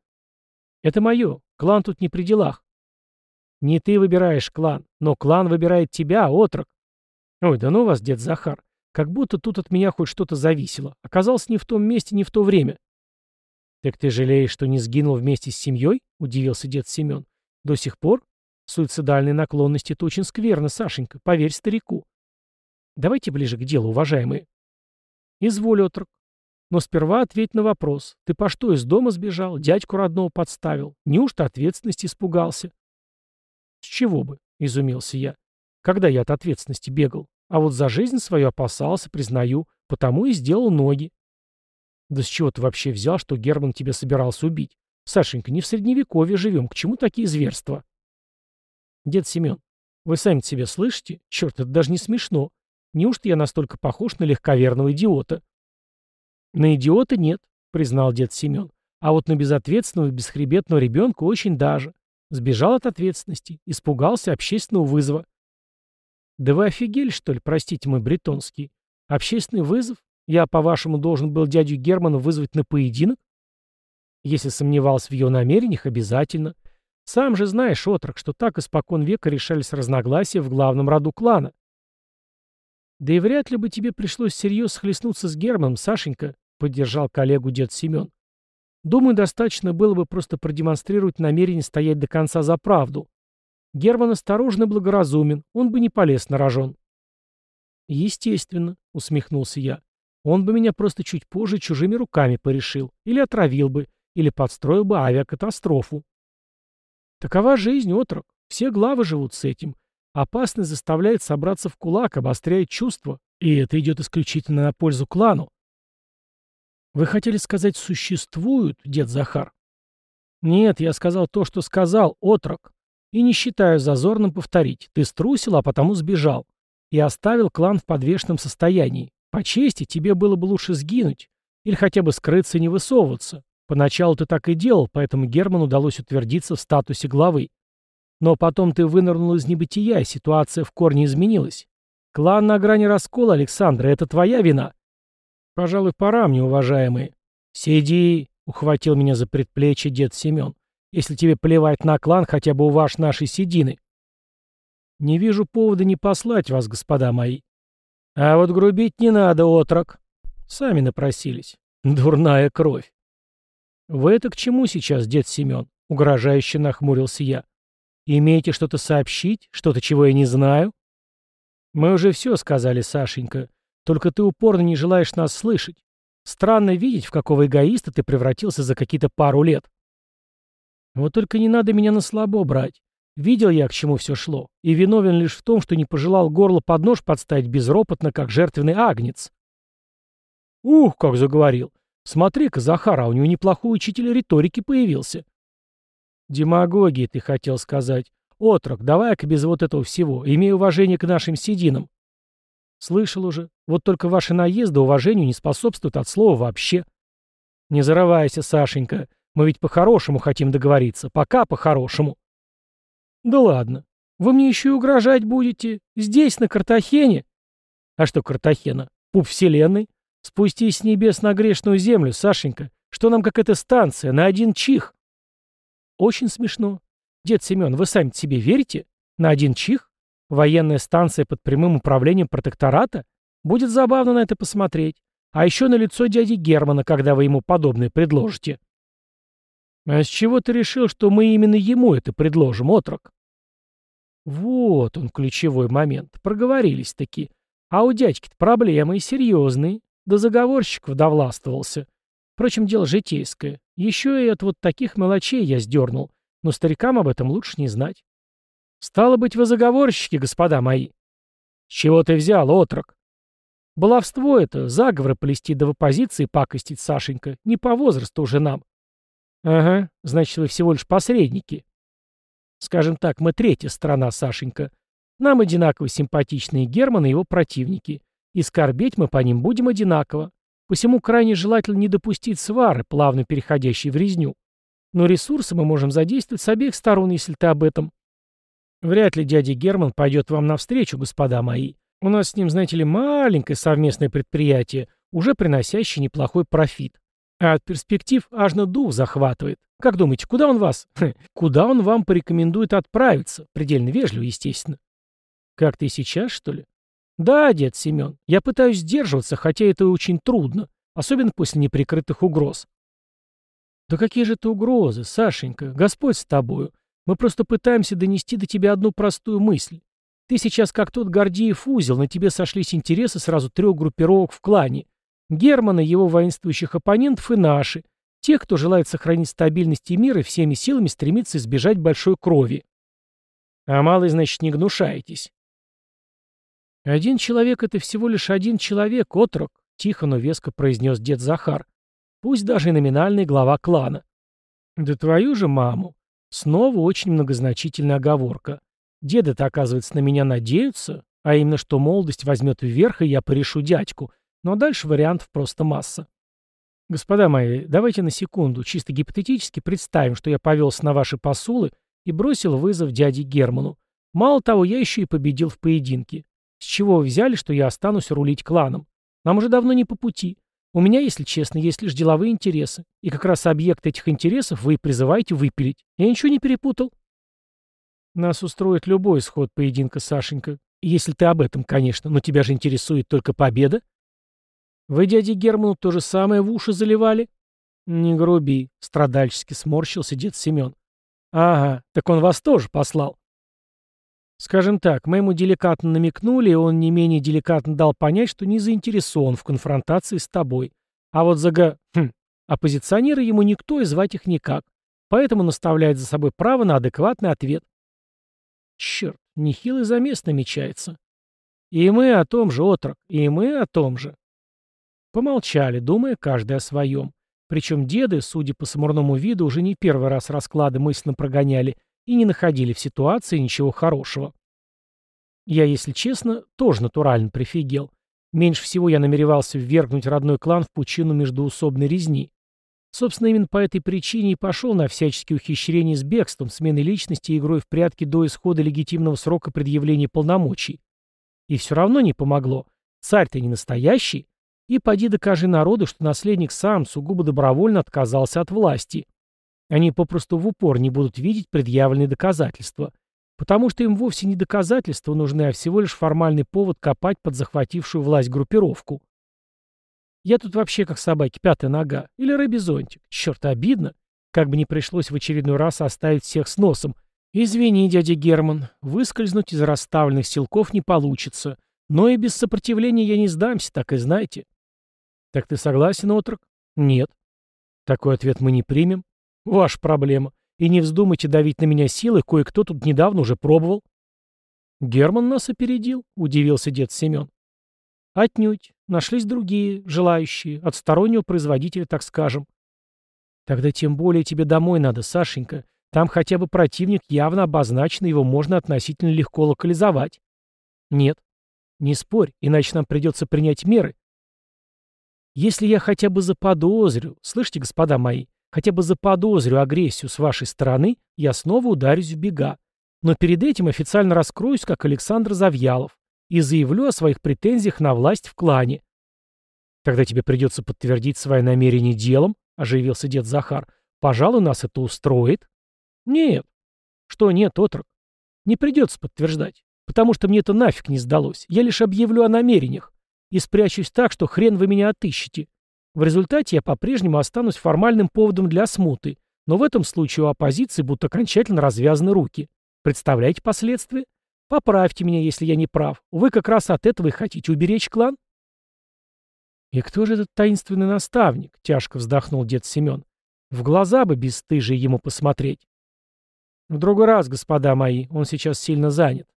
«Это мое. Клан тут не при делах». «Не ты выбираешь клан, но клан выбирает тебя, отрок». «Ой, да ну вас, дед Захар. Как будто тут от меня хоть что-то зависело. Оказался не в том месте, не в то время». «Так ты жалеешь, что не сгинул вместе с семьей?» — удивился дед Семен. «До сих пор? Суицидальные наклонности — это очень скверно, Сашенька, поверь старику. Давайте ближе к делу, уважаемые». «Изволь, отрок. Но сперва ответь на вопрос. Ты по что из дома сбежал, дядьку родного подставил? Неужто ответственности испугался?» «С чего бы?» — изумился я. «Когда я от ответственности бегал? А вот за жизнь свою опасался, признаю, потому и сделал ноги. Да с чего ты вообще взял, что Герман тебя собирался убить? Сашенька, не в средневековье живем, к чему такие зверства? Дед Семен, вы сами себе слышите? Черт, это даже не смешно. Неужто я настолько похож на легковерного идиота? На идиота нет, признал дед Семен. А вот на безответственного и бесхребетного ребенка очень даже. Сбежал от ответственности, испугался общественного вызова. Да вы офигели, что ли, простите мой бретонский? Общественный вызов? Я, по-вашему, должен был дядю Германа вызвать на поединок? Если сомневался в ее намерениях, обязательно. Сам же знаешь, отрок, что так испокон века решались разногласия в главном роду клана. Да и вряд ли бы тебе пришлось всерьез схлестнуться с Германом, Сашенька, поддержал коллегу дед Семен. Думаю, достаточно было бы просто продемонстрировать намерение стоять до конца за правду. Герман осторожно и благоразумен, он бы не полез на рожон. Естественно, усмехнулся я. Он бы меня просто чуть позже чужими руками порешил, или отравил бы, или подстроил бы авиакатастрофу. Такова жизнь, отрок. Все главы живут с этим. Опасность заставляет собраться в кулак, обостряет чувства, и это идет исключительно на пользу клану. Вы хотели сказать «существуют», дед Захар? Нет, я сказал то, что сказал, отрок. И не считаю зазорным повторить. Ты струсил, а потому сбежал. И оставил клан в подвешенном состоянии. По чести, тебе было бы лучше сгинуть. Или хотя бы скрыться и не высовываться. Поначалу ты так и делал, поэтому Герману удалось утвердиться в статусе главы. Но потом ты вынырнул из небытия, и ситуация в корне изменилась. Клан на грани раскола, Александра, это твоя вина. Пожалуй, пора мне, уважаемые. Сиди, ухватил меня за предплечье дед Семен. Если тебе плевать на клан, хотя бы уваж нашей седины. Не вижу повода не послать вас, господа мои. А вот грубить не надо, отрок. Сами напросились. Дурная кровь. Вы это к чему сейчас, дед Семен? Угрожающе нахмурился я. Имеете что-то сообщить? Что-то, чего я не знаю? Мы уже все сказали, Сашенька. Только ты упорно не желаешь нас слышать. Странно видеть, в какого эгоиста ты превратился за какие-то пару лет. Вот только не надо меня на слабо брать. Видел я, к чему все шло, и виновен лишь в том, что не пожелал горло под нож подставить безропотно, как жертвенный агнец. Ух, как заговорил. Смотри-ка, Захара, у него неплохой учитель риторики появился. Демагогии, ты хотел сказать. Отрок, давай-ка без вот этого всего, имей уважение к нашим сединам. Слышал уже. Вот только ваши наезды уважению не способствуют от слова вообще. Не зарывайся, Сашенька. Мы ведь по-хорошему хотим договориться. Пока по-хорошему. Да ладно. Вы мне еще и угрожать будете? Здесь, на Картахене? А что Картахена? Пуп вселенной? Спустись с небес на грешную землю, Сашенька. Что нам как эта станция, на один чих? Очень смешно. Дед Семен, вы сами себе верите? На один чих? Военная станция под прямым управлением протектората? Будет забавно на это посмотреть. А еще на лицо дяди Германа, когда вы ему подобное предложите. А с чего ты решил, что мы именно ему это предложим, отрок? Вот он, ключевой момент. Проговорились-таки. А у дядьки-то проблемы серьезные. До заговорщиков довластвовался. Впрочем, дело житейское. Еще и от вот таких мелочей я сдернул. Но старикам об этом лучше не знать. Стало быть, вы заговорщики, господа мои. С чего ты взял, отрок? Баловство это, заговоры плести да в оппозиции пакостить, Сашенька. Не по возрасту уже нам. Ага, значит, вы всего лишь посредники. Скажем так, мы третья страна, Сашенька. Нам одинаково симпатичны и Герман, и его противники. И скорбеть мы по ним будем одинаково. Посему крайне желательно не допустить свары, плавно переходящей в резню. Но ресурсы мы можем задействовать с обеих сторон, если ты об этом. Вряд ли дядя Герман пойдет вам навстречу, господа мои. У нас с ним, знаете ли, маленькое совместное предприятие, уже приносящее неплохой профит. А от перспектив аж на дух захватывает. Как думаете, куда он вас? *laughs* куда он вам порекомендует отправиться? Предельно вежливо, естественно. Как ты сейчас, что ли? «Да, дед Семен, я пытаюсь сдерживаться, хотя это очень трудно, особенно после неприкрытых угроз». «Да какие же это угрозы, Сашенька? Господь с тобою. Мы просто пытаемся донести до тебя одну простую мысль. Ты сейчас как тот Гордиев узел, на тебе сошлись интересы сразу трех группировок в клане. Германа, его воинствующих оппонентов и наши. Тех, кто желает сохранить стабильность и мир и всеми силами стремится избежать большой крови. А малый, значит, не гнушаетесь. «Один человек — это всего лишь один человек, отрок», — тихо, но веско произнес дед Захар. «Пусть даже и номинальный глава клана». «Да твою же маму!» Снова очень многозначительная оговорка. Деды-то, оказывается, на меня надеются, а именно, что молодость возьмет вверх, и я порешу дядьку. Но дальше вариантов просто масса. Господа мои, давайте на секунду, чисто гипотетически представим, что я повелся на ваши посулы и бросил вызов дяде Герману. Мало того, я еще и победил в поединке. С чего вы взяли, что я останусь рулить кланом? Нам уже давно не по пути. У меня, если честно, есть лишь деловые интересы. И как раз объект этих интересов вы и призываете выпилить. Я ничего не перепутал. Нас устроит любой исход поединка, Сашенька, Если ты об этом, конечно, но тебя же интересует только победа. Вы дяде Герману то же самое в уши заливали? Не груби, страдальчески сморщился дед Семен. Ага, так он вас тоже послал. Скажем так, мы ему деликатно намекнули, и он не менее деликатно дал понять, что не заинтересован в конфронтации с тобой. А вот за га... Хм, оппозиционеры ему никто и звать их никак. Поэтому наставляет за собой право на адекватный ответ. Черт, нехилый замес намечается. И мы о том же, отрок, и мы о том же. Помолчали, думая каждый о своем. Причем деды, судя по самурному виду, уже не первый раз расклады мысленно прогоняли и не находили в ситуации ничего хорошего. Я, если честно, тоже натурально прифигел. Меньше всего я намеревался ввергнуть родной клан в пучину междуусобной резни. Собственно, именно по этой причине и пошел на всяческие ухищрения с бегством, сменой личности и игрой в прятки до исхода легитимного срока предъявления полномочий. И все равно не помогло. Царь-то не настоящий. И поди докажи народу, что наследник сам сугубо добровольно отказался от власти. Они попросту в упор не будут видеть предъявленные доказательства. Потому что им вовсе не доказательства нужны, а всего лишь формальный повод копать под захватившую власть группировку. Я тут вообще как собаки, пятая нога. Или рыбий зонтик. Черт, обидно. Как бы не пришлось в очередной раз оставить всех с носом. Извини, дядя Герман, выскользнуть из расставленных силков не получится. Но и без сопротивления я не сдамся, так и знаете. Так ты согласен, отрок? Нет. Такой ответ мы не примем. Ваша проблема. И не вздумайте давить на меня силой, кое-кто тут недавно уже пробовал. Герман нас опередил, удивился дед Семен. Отнюдь. Нашлись другие, желающие, от стороннего производителя, так скажем. Тогда тем более тебе домой надо, Сашенька. Там хотя бы противник явно обозначен, его можно относительно легко локализовать. Нет. Не спорь, иначе нам придется принять меры. Если я хотя бы заподозрю, слышите, господа мои, хотя бы заподозрю агрессию с вашей стороны, я снова ударюсь в бега. Но перед этим официально раскроюсь, как Александр Завьялов и заявлю о своих претензиях на власть в клане. Тогда тебе придется подтвердить свои намерения делом, оживился дед Захар. Пожалуй, нас это устроит. Нет. Что нет, отрок? Не придется подтверждать, потому что мне это нафиг не сдалось. Я лишь объявлю о намерениях и спрячусь так, что хрен вы меня отыщете. В результате я по-прежнему останусь формальным поводом для смуты, но в этом случае у оппозиции будут окончательно развязаны руки. Представляете последствия? Поправьте меня, если я не прав. Вы как раз от этого и хотите уберечь клан? И кто же этот таинственный наставник? Тяжко вздохнул дед Семен. В глаза бы бесстыжие ему посмотреть. В другой раз, господа мои, он сейчас сильно занят.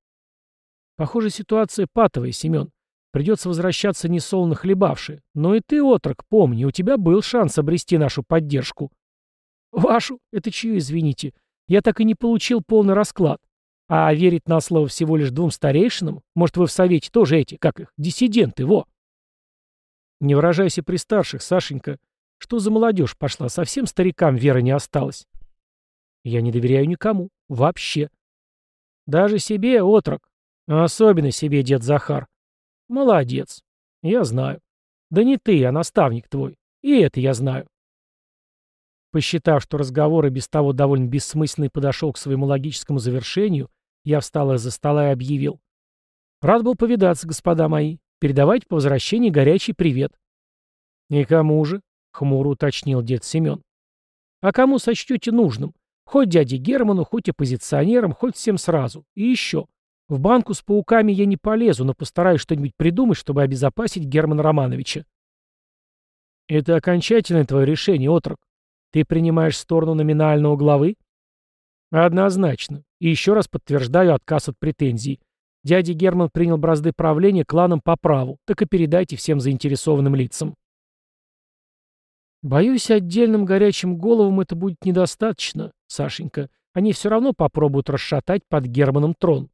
Похоже, ситуация патовая, Семен. Придется возвращаться несолоно хлебавши. Но и ты, отрок, помни, у тебя был шанс обрести нашу поддержку. Вашу? Это чью, извините? Я так и не получил полный расклад. А верить на слово всего лишь двум старейшинам? Может, вы в совете тоже эти, как их, диссиденты, во? Не выражайся при старших, Сашенька. Что за молодежь пошла? Совсем старикам веры не осталось. Я не доверяю никому. Вообще. Даже себе, отрок. Особенно себе, дед Захар. Молодец. Я знаю. Да не ты, а наставник твой. И это я знаю. Посчитав, что разговор и без того довольно бессмысленный подошел к своему логическому завершению, я встал из-за стола и объявил. «Рад был повидаться, господа мои. Передавайте по возвращении горячий привет». «И кому же?» — хмуро уточнил дед Семен. «А кому сочтете нужным? Хоть дяде Герману, хоть оппозиционерам, хоть всем сразу. И еще. В банку с пауками я не полезу, но постараюсь что-нибудь придумать, чтобы обезопасить Германа Романовича». «Это окончательное твое решение, отрок. Ты принимаешь сторону номинального главы?» Однозначно. И еще раз подтверждаю отказ от претензий. Дядя Герман принял бразды правления кланом по праву, так и передайте всем заинтересованным лицам. Боюсь, отдельным горячим головам это будет недостаточно, Сашенька. Они все равно попробуют расшатать под Германом трон.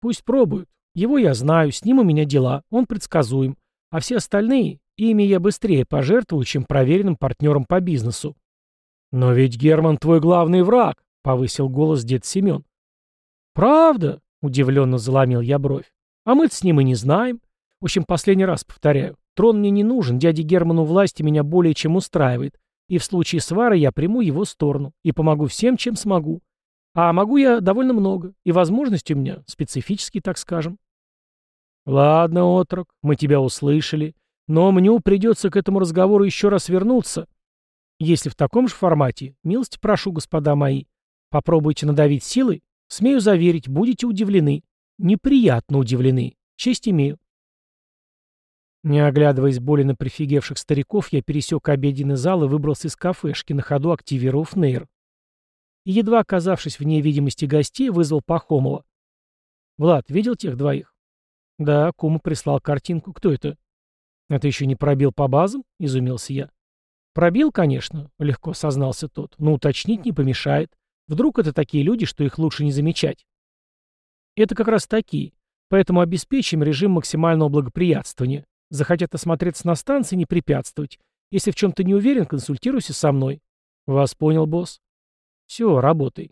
Пусть пробуют. Его я знаю, с ним у меня дела, он предсказуем. А все остальные, ими я быстрее пожертвую, чем проверенным партнером по бизнесу. Но ведь Герман твой главный враг, — повысил голос дед Семен. «Правда?» — удивленно заломил я бровь. «А мы-то с ним и не знаем. В общем, последний раз повторяю. Трон мне не нужен, дяде Герману власти меня более чем устраивает. И в случае свары я приму его сторону и помогу всем, чем смогу. А могу я довольно много, и возможности у меня специфические, так скажем. «Ладно, отрок, мы тебя услышали, но мне придется к этому разговору еще раз вернуться. Если в таком же формате, милости прошу, господа мои, попробуйте надавить силой, смею заверить, будете удивлены. Неприятно удивлены. Честь имею». Не оглядываясь более на прифигевших стариков, я пересек обеденный зал и выбрался из кафешки, на ходу активировав нейр. И едва оказавшись вне видимости гостей, вызвал Пахомова. «Влад, видел тех двоих?» «Да, Кума прислал картинку. Кто это?» «Это еще не пробил по базам?» — изумился я. «Пробил, конечно», — легко сознался тот, — «но уточнить не помешает. Вдруг это такие люди, что их лучше не замечать?» «Это как раз такие, поэтому обеспечим режим максимального благоприятствования. Захотят осмотреться на станции, не препятствовать. Если в чем-то не уверен, консультируйся со мной». «Вас понял, босс». «Все, работай».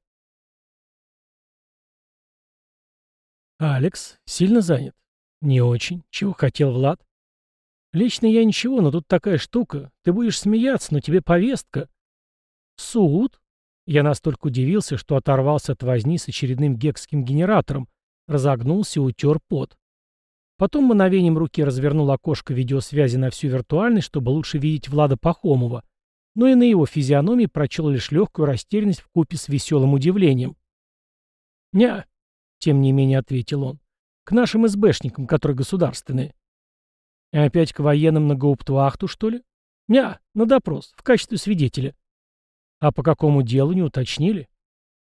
«Алекс, сильно занят?» «Не очень. Чего хотел Влад?» «Лично я ничего, но тут такая штука. Ты будешь смеяться, но тебе повестка». «Суд?» Я настолько удивился, что оторвался от возни с очередным гекским генератором, разогнулся и утер пот. Потом мановением руки развернул окошко видеосвязи на всю виртуальность, чтобы лучше видеть Влада Пахомова, но и на его физиономии прочел лишь легкую растерянность в купе с веселым удивлением. «Ня», — тем не менее ответил он, — «к нашим СБшникам, которые государственные». И опять к военным на гауптвахту, что ли? Ня, на допрос, в качестве свидетеля. А по какому делу не уточнили?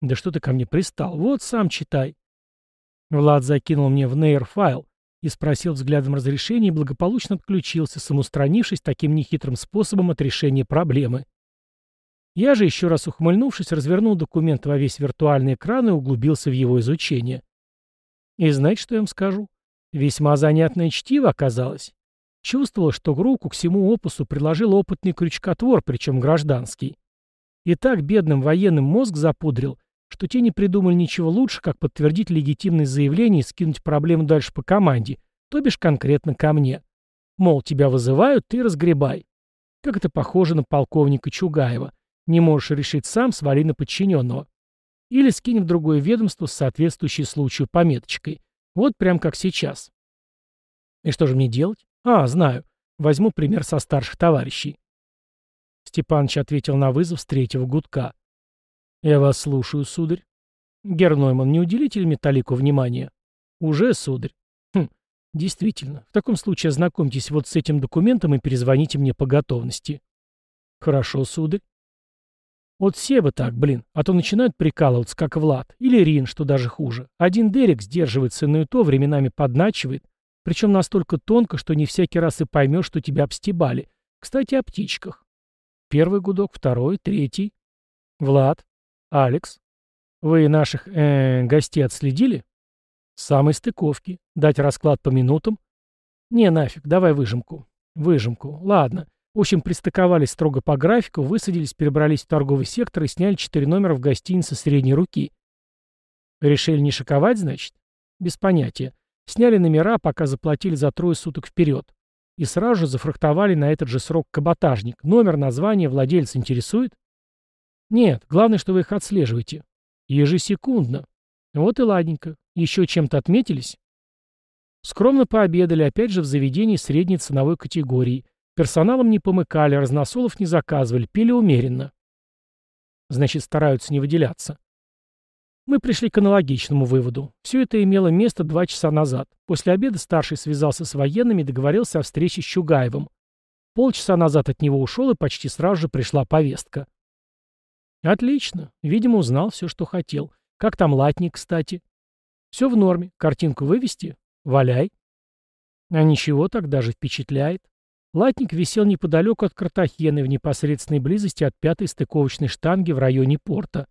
Да что ты ко мне пристал? Вот сам читай. Влад закинул мне в нейр файл и спросил взглядом разрешения и благополучно отключился, самоустранившись таким нехитрым способом от решения проблемы. Я же, еще раз ухмыльнувшись, развернул документ во весь виртуальный экран и углубился в его изучение. И знаете, что я вам скажу? Весьма занятное чтиво оказалось. Чувствовал, что руку к всему опусу приложил опытный крючкотвор, причем гражданский. И так бедным военным мозг запудрил, что те не придумали ничего лучше, как подтвердить легитимность заявления и скинуть проблему дальше по команде, то бишь конкретно ко мне. Мол, тебя вызывают, ты разгребай. Как это похоже на полковника Чугаева. Не можешь решить сам, свали на подчиненного. Или скинь в другое ведомство с соответствующей случаю пометочкой. Вот прям как сейчас. И что же мне делать? А, знаю. Возьму пример со старших товарищей. Степаныч ответил на вызов с третьего гудка. «Я вас слушаю, сударь». «Гернойман, не уделите ли металлику внимания?» «Уже, сударь». «Хм, действительно. В таком случае ознакомьтесь вот с этим документом и перезвоните мне по готовности». «Хорошо, сударь». Вот все бы так, блин, а то начинают прикалываться, как Влад, или Рин, что даже хуже. Один Дерек сдерживается, но и то временами подначивает, причем настолько тонко, что не всякий раз и поймешь, что тебя обстебали. Кстати, о птичках. Первый гудок, второй, третий. Влад. «Алекс, вы наших э, гостей отследили?» «Самой стыковки. Дать расклад по минутам?» «Не, нафиг, давай выжимку». «Выжимку. Ладно. В общем, пристыковались строго по графику, высадились, перебрались в торговый сектор и сняли четыре номера в гостинице средней руки». «Решили не шиковать, значит?» «Без понятия. Сняли номера, пока заплатили за трое суток вперед. И сразу же зафрахтовали на этот же срок каботажник. Номер, название, владелец интересует?» Нет, главное, что вы их отслеживаете. Ежесекундно. Вот и ладненько. Еще чем-то отметились? Скромно пообедали, опять же, в заведении средней ценовой категории. Персоналом не помыкали, разносолов не заказывали, пили умеренно. Значит, стараются не выделяться. Мы пришли к аналогичному выводу. Все это имело место два часа назад. После обеда старший связался с военными и договорился о встрече с Чугаевым. Полчаса назад от него ушел, и почти сразу же пришла повестка. Отлично. Видимо, узнал все, что хотел. Как там латник, кстати? Все в норме. Картинку вывести? Валяй. А ничего, так даже впечатляет. Латник висел неподалеку от Картахены в непосредственной близости от пятой стыковочной штанги в районе порта.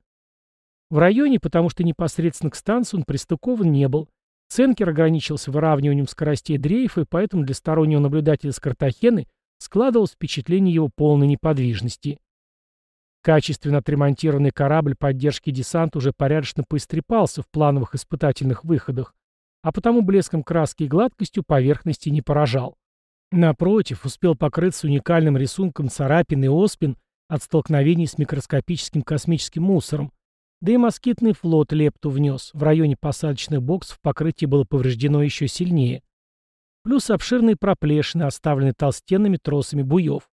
В районе, потому что непосредственно к станции он пристыкован не был. Ценкер ограничился выравниванием скоростей дрейфа, и поэтому для стороннего наблюдателя с Картахены складывалось впечатление его полной неподвижности. Качественно отремонтированный корабль поддержки десанта уже порядочно поистрепался в плановых испытательных выходах, а потому блеском краски и гладкостью поверхности не поражал. Напротив, успел покрыться уникальным рисунком царапин и оспин от столкновений с микроскопическим космическим мусором, да и москитный флот лепту внес, в районе посадочных боксов покрытие было повреждено еще сильнее. плюс обширные проплешины, оставленные толстенными тросами буев.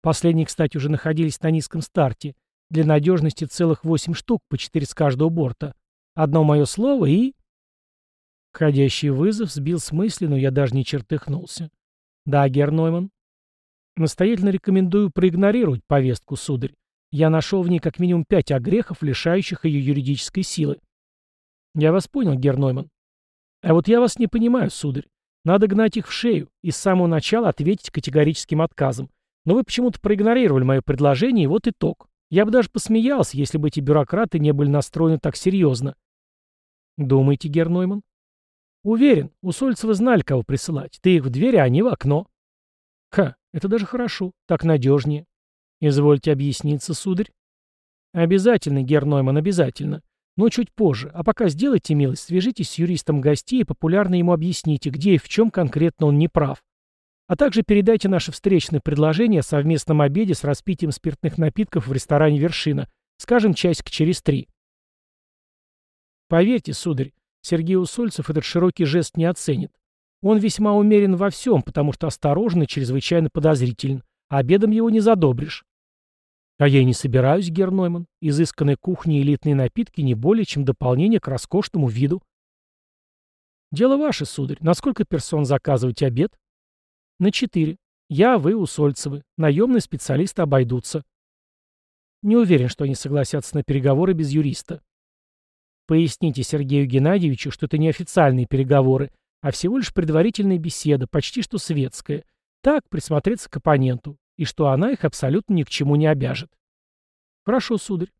Последние, кстати, уже находились на низком старте. Для надежности целых восемь штук, по четыре с каждого борта. Одно мое слово и... Входящий вызов сбил с мысли, но я даже не чертыхнулся. Да, Гернойман. Настоятельно рекомендую проигнорировать повестку, сударь. Я нашел в ней как минимум пять огрехов, лишающих ее юридической силы. Я вас понял, Гернойман. А вот я вас не понимаю, сударь. Надо гнать их в шею и с самого начала ответить категорическим отказом. Но вы почему-то проигнорировали мое предложение, и вот итог. Я бы даже посмеялся, если бы эти бюрократы не были настроены так серьезно. Думаете, Гернойман? Уверен, у Сольцева знали, кого присылать. Ты их в дверь, а они в окно. Ха, это даже хорошо, так надежнее. Извольте объясниться, сударь. Обязательно, Гернойман, обязательно. Но чуть позже. А пока сделайте милость, свяжитесь с юристом гостей и популярно ему объясните, где и в чем конкретно он не прав. А также передайте наше встречное предложение о совместном обеде с распитием спиртных напитков в ресторане «Вершина», скажем, часик через три. Поверьте, сударь, Сергей Усольцев этот широкий жест не оценит. Он весьма умерен во всем, потому что осторожен и чрезвычайно подозрителен. Обедом его не задобришь. А я и не собираюсь, Гернойман. Изысканной кухни и элитные напитки не более, чем дополнение к роскошному виду. Дело ваше, сударь. На сколько персон заказывать обед? На четыре. Я, вы, Усольцевы. Наемные специалисты обойдутся. Не уверен, что они согласятся на переговоры без юриста. Поясните Сергею Геннадьевичу, что это не официальные переговоры, а всего лишь предварительная беседа, почти что светская. Так, присмотреться к оппоненту и что она их абсолютно ни к чему не обяжет. Хорошо, сударь.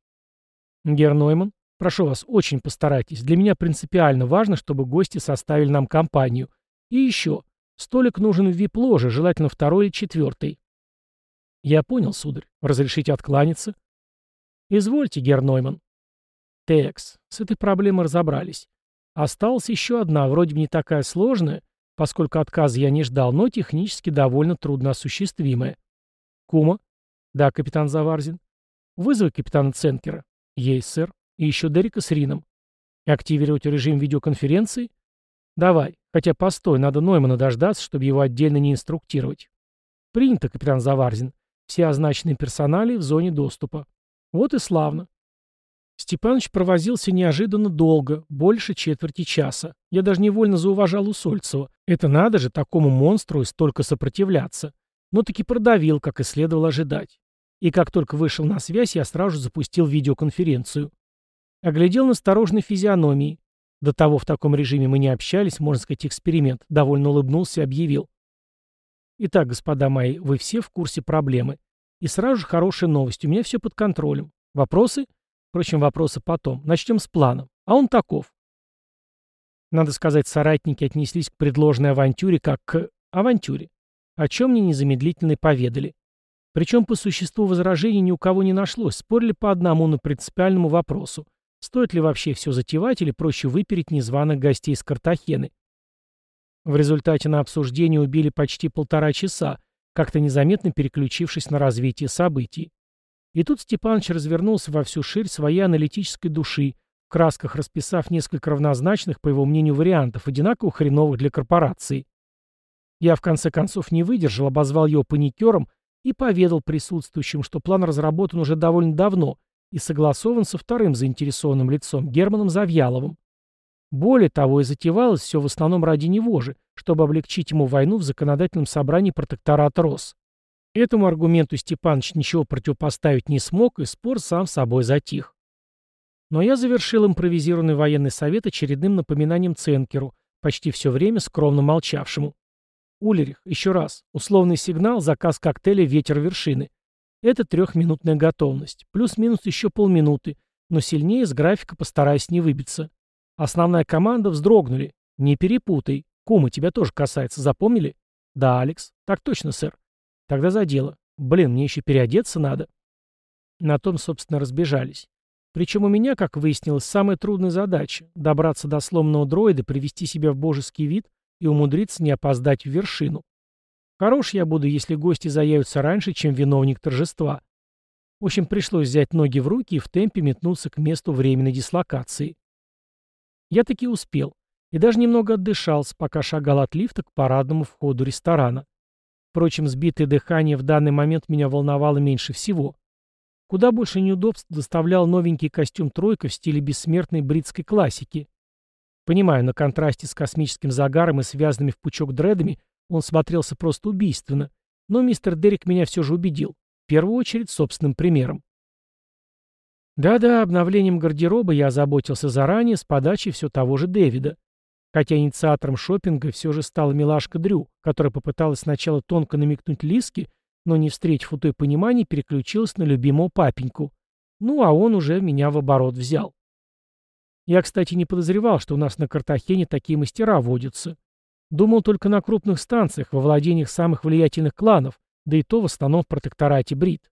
Гернойман, прошу вас, очень постарайтесь. Для меня принципиально важно, чтобы гости составили нам компанию. И еще, столик нужен в вип-ложе, желательно второй или четвертый. Я понял, сударь. Разрешите откланяться? Извольте, Гернойман. Текс, с этой проблемой разобрались. Осталась еще одна, вроде бы не такая сложная, поскольку отказа я не ждал, но технически довольно трудно осуществимая. Кума? Да, капитан Заварзин. Вызови капитана Ценкера. Есть, сэр. И еще Дерека с Рином. Активировать режим видеоконференции? Давай. Хотя постой, надо Ноймана дождаться, чтобы его отдельно не инструктировать. Принято, капитан Заварзин. Все означенные персонали в зоне доступа. Вот и славно. Степаныч провозился неожиданно долго, больше четверти часа. Я даже невольно зауважал Усольцева. Это надо же такому монстру и столько сопротивляться но таки продавил, как и следовало ожидать. И как только вышел на связь, я сразу же запустил видеоконференцию. Оглядел настороженной физиономии. До того в таком режиме мы не общались, можно сказать, эксперимент. Довольно улыбнулся и объявил. Итак, господа мои, вы все в курсе проблемы. И сразу же хорошая новость, у меня все под контролем. Вопросы? Впрочем, вопросы потом. Начнем с плана. А он таков. Надо сказать, соратники отнеслись к предложенной авантюре как к авантюре о чем мне незамедлительно поведали. Причем по существу возражений ни у кого не нашлось, спорили по одному, но принципиальному вопросу. Стоит ли вообще все затевать или проще выпереть незваных гостей из Картахены? В результате на обсуждение убили почти полтора часа, как-то незаметно переключившись на развитие событий. И тут Степаныч развернулся во всю ширь своей аналитической души, в красках расписав несколько равнозначных, по его мнению, вариантов, одинаково хреновых для корпорации. Я в конце концов не выдержал, обозвал его паникером и поведал присутствующим, что план разработан уже довольно давно и согласован со вторым заинтересованным лицом, Германом Завьяловым. Более того, и затевалось все в основном ради него же, чтобы облегчить ему войну в законодательном собрании протектората РОС. Этому аргументу Степаныч ничего противопоставить не смог, и спор сам собой затих. Но я завершил импровизированный военный совет очередным напоминанием Ценкеру, почти все время скромно молчавшему. Улерих, еще раз. Условный сигнал, заказ коктейля «Ветер вершины». Это трехминутная готовность. Плюс-минус еще полминуты. Но сильнее с графика постараюсь не выбиться. Основная команда вздрогнули. Не перепутай. Кума, тебя тоже касается, запомнили? Да, Алекс. Так точно, сэр. Тогда за дело. Блин, мне еще переодеться надо. На том, собственно, разбежались. Причем у меня, как выяснилось, самая трудная задача — добраться до сломанного дроида, привести себя в божеский вид и умудриться не опоздать в вершину. Хорош я буду, если гости заявятся раньше, чем виновник торжества. В общем, пришлось взять ноги в руки и в темпе метнуться к месту временной дислокации. Я таки успел. и даже немного отдышался, пока шагал от лифта к парадному входу ресторана. Впрочем, сбитое дыхание в данный момент меня волновало меньше всего. Куда больше неудобств доставлял новенький костюм «тройка» в стиле бессмертной бритской классики. Понимаю, на контрасте с космическим загаром и связанными в пучок дредами он смотрелся просто убийственно, но мистер Дерек меня все же убедил, в первую очередь собственным примером. Да-да, обновлением гардероба я озаботился заранее с подачи все того же Дэвида. Хотя инициатором шопинга все же стала милашка Дрю, которая попыталась сначала тонко намекнуть Лиске, но не встретив у той понимания, переключилась на любимого папеньку. Ну, а он уже меня в оборот взял. Я, кстати, не подозревал, что у нас на Картахене такие мастера водятся. Думал только на крупных станциях, во владениях самых влиятельных кланов, да и то в основном в протекторате Брит.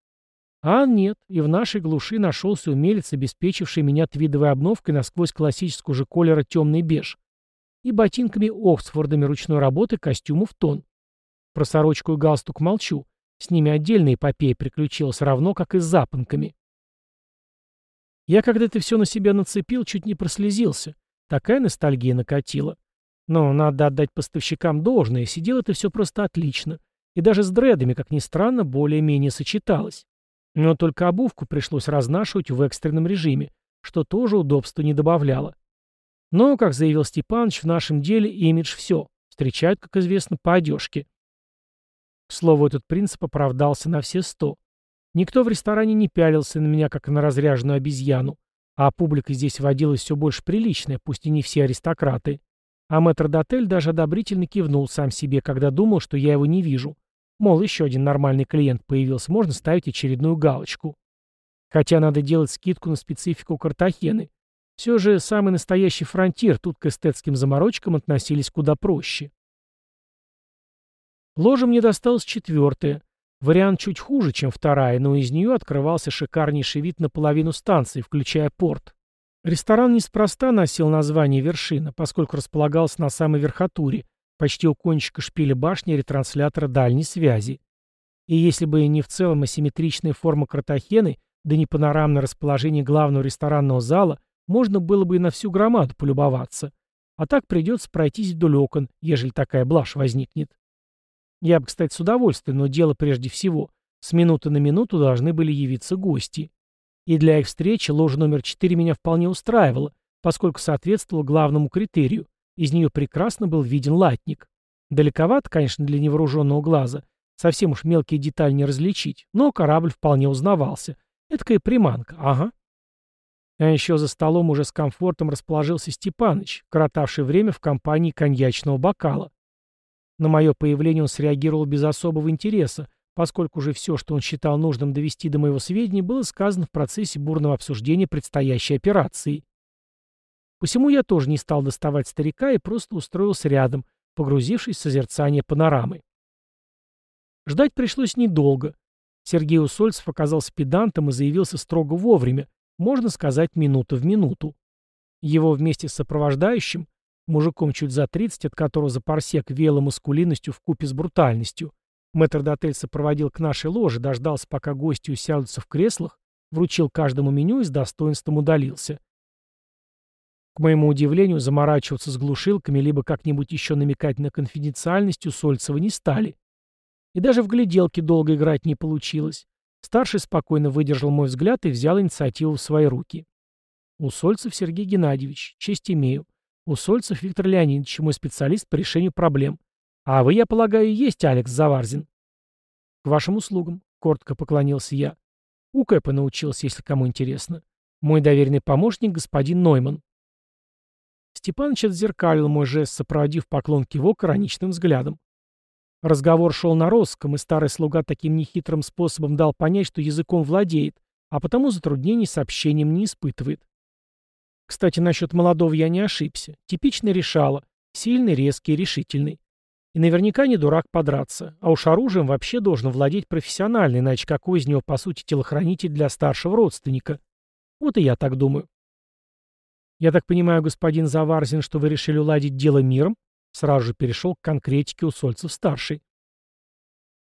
А нет, и в нашей глуши нашелся умелец, обеспечивший меня твидовой обновкой насквозь классического же колера темный беж и ботинками Оксфордами ручной работы костюму в тон. Про сорочку и галстук молчу, с ними отдельная эпопея приключилась, равно как и с запонками. Я когда это все на себя нацепил, чуть не прослезился. Такая ностальгия накатила. Но надо отдать поставщикам должное, сидел это все просто отлично. И даже с дредами, как ни странно, более-менее сочеталось. Но только обувку пришлось разнашивать в экстренном режиме, что тоже удобства не добавляло. Но, как заявил Степанович, в нашем деле имидж все. Встречают, как известно, по одежке. К слову, этот принцип оправдался на все сто. Никто в ресторане не пялился на меня, как на разряженную обезьяну, а публика здесь водилась все больше приличная, пусть и не все аристократы. А мэтр-дотель даже одобрительно кивнул сам себе, когда думал, что я его не вижу. Мол, еще один нормальный клиент появился, можно ставить очередную галочку. Хотя надо делать скидку на специфику Картахены. Все же самый настоящий фронтир, тут к эстетским заморочкам относились куда проще. Ложа мне досталась четвертая, Вариант чуть хуже, чем вторая, но из нее открывался шикарнейший вид на половину станции, включая порт. Ресторан неспроста носил название «Вершина», поскольку располагался на самой верхотуре, почти у кончика шпиля башни ретранслятора дальней связи. И если бы не в целом асимметричная форма Картахены, да не панорамное расположение главного ресторанного зала, можно было бы и на всю громаду полюбоваться. А так придется пройтись вдоль окон, ежели такая блажь возникнет. Я бы, кстати, с удовольствием, но дело прежде всего. С минуты на минуту должны были явиться гости. И для их встречи ложа номер 4 меня вполне устраивала, поскольку соответствовала главному критерию. Из нее прекрасно был виден латник. Далековато, конечно, для невооруженного глаза. Совсем уж мелкие детали не различить, но корабль вполне узнавался. Эдакая приманка, ага. А еще за столом уже с комфортом расположился Степаныч, коротавший время в компании коньячного бокала. На мое появление он среагировал без особого интереса, поскольку уже все, что он считал нужным довести до моего сведения, было сказано в процессе бурного обсуждения предстоящей операции. Посему я тоже не стал доставать старика и просто устроился рядом, погрузившись в созерцание панорамы. Ждать пришлось недолго. Сергей Усольцев оказался педантом и заявился строго вовремя, можно сказать, минута в минуту. Его вместе с сопровождающим Мужиком чуть за 30, от которого за парсек веяло маскулинностью вкупе с брутальностью. Мэтр-дотель сопроводил к нашей ложе, дождался, пока гости усядутся в креслах, вручил каждому меню и с достоинством удалился. К моему удивлению, заморачиваться с глушилками, либо как-нибудь еще намекать на конфиденциальность у Сольцева не стали. И даже в гляделке долго играть не получилось. Старший спокойно выдержал мой взгляд и взял инициативу в свои руки. Усольцев Сергей Геннадьевич, честь имею. Усольцев Виктор Леонидович, мой специалист по решению проблем. А вы, я полагаю, есть Алекс Заварзин? К вашим услугам, коротко поклонился я. У Кэпа научился, если кому интересно. Мой доверенный помощник господин Нойман. Степаныч отзеркалил мой жест, сопроводив поклон кивок ироничным взглядом. Разговор шел на русском, и старый слуга таким нехитрым способом дал понять, что языком владеет, а потому затруднений с общением не испытывает. Кстати, насчет молодого я не ошибся. Типичный решало. Сильный, резкий, решительный. И наверняка не дурак подраться. А уж оружием вообще должен владеть профессионально, иначе какой из него, по сути, телохранитель для старшего родственника? Вот и я так думаю. Я так понимаю, господин Заварзин, что вы решили уладить дело миром? Сразу же перешел к конкретике у Сольцев-старший.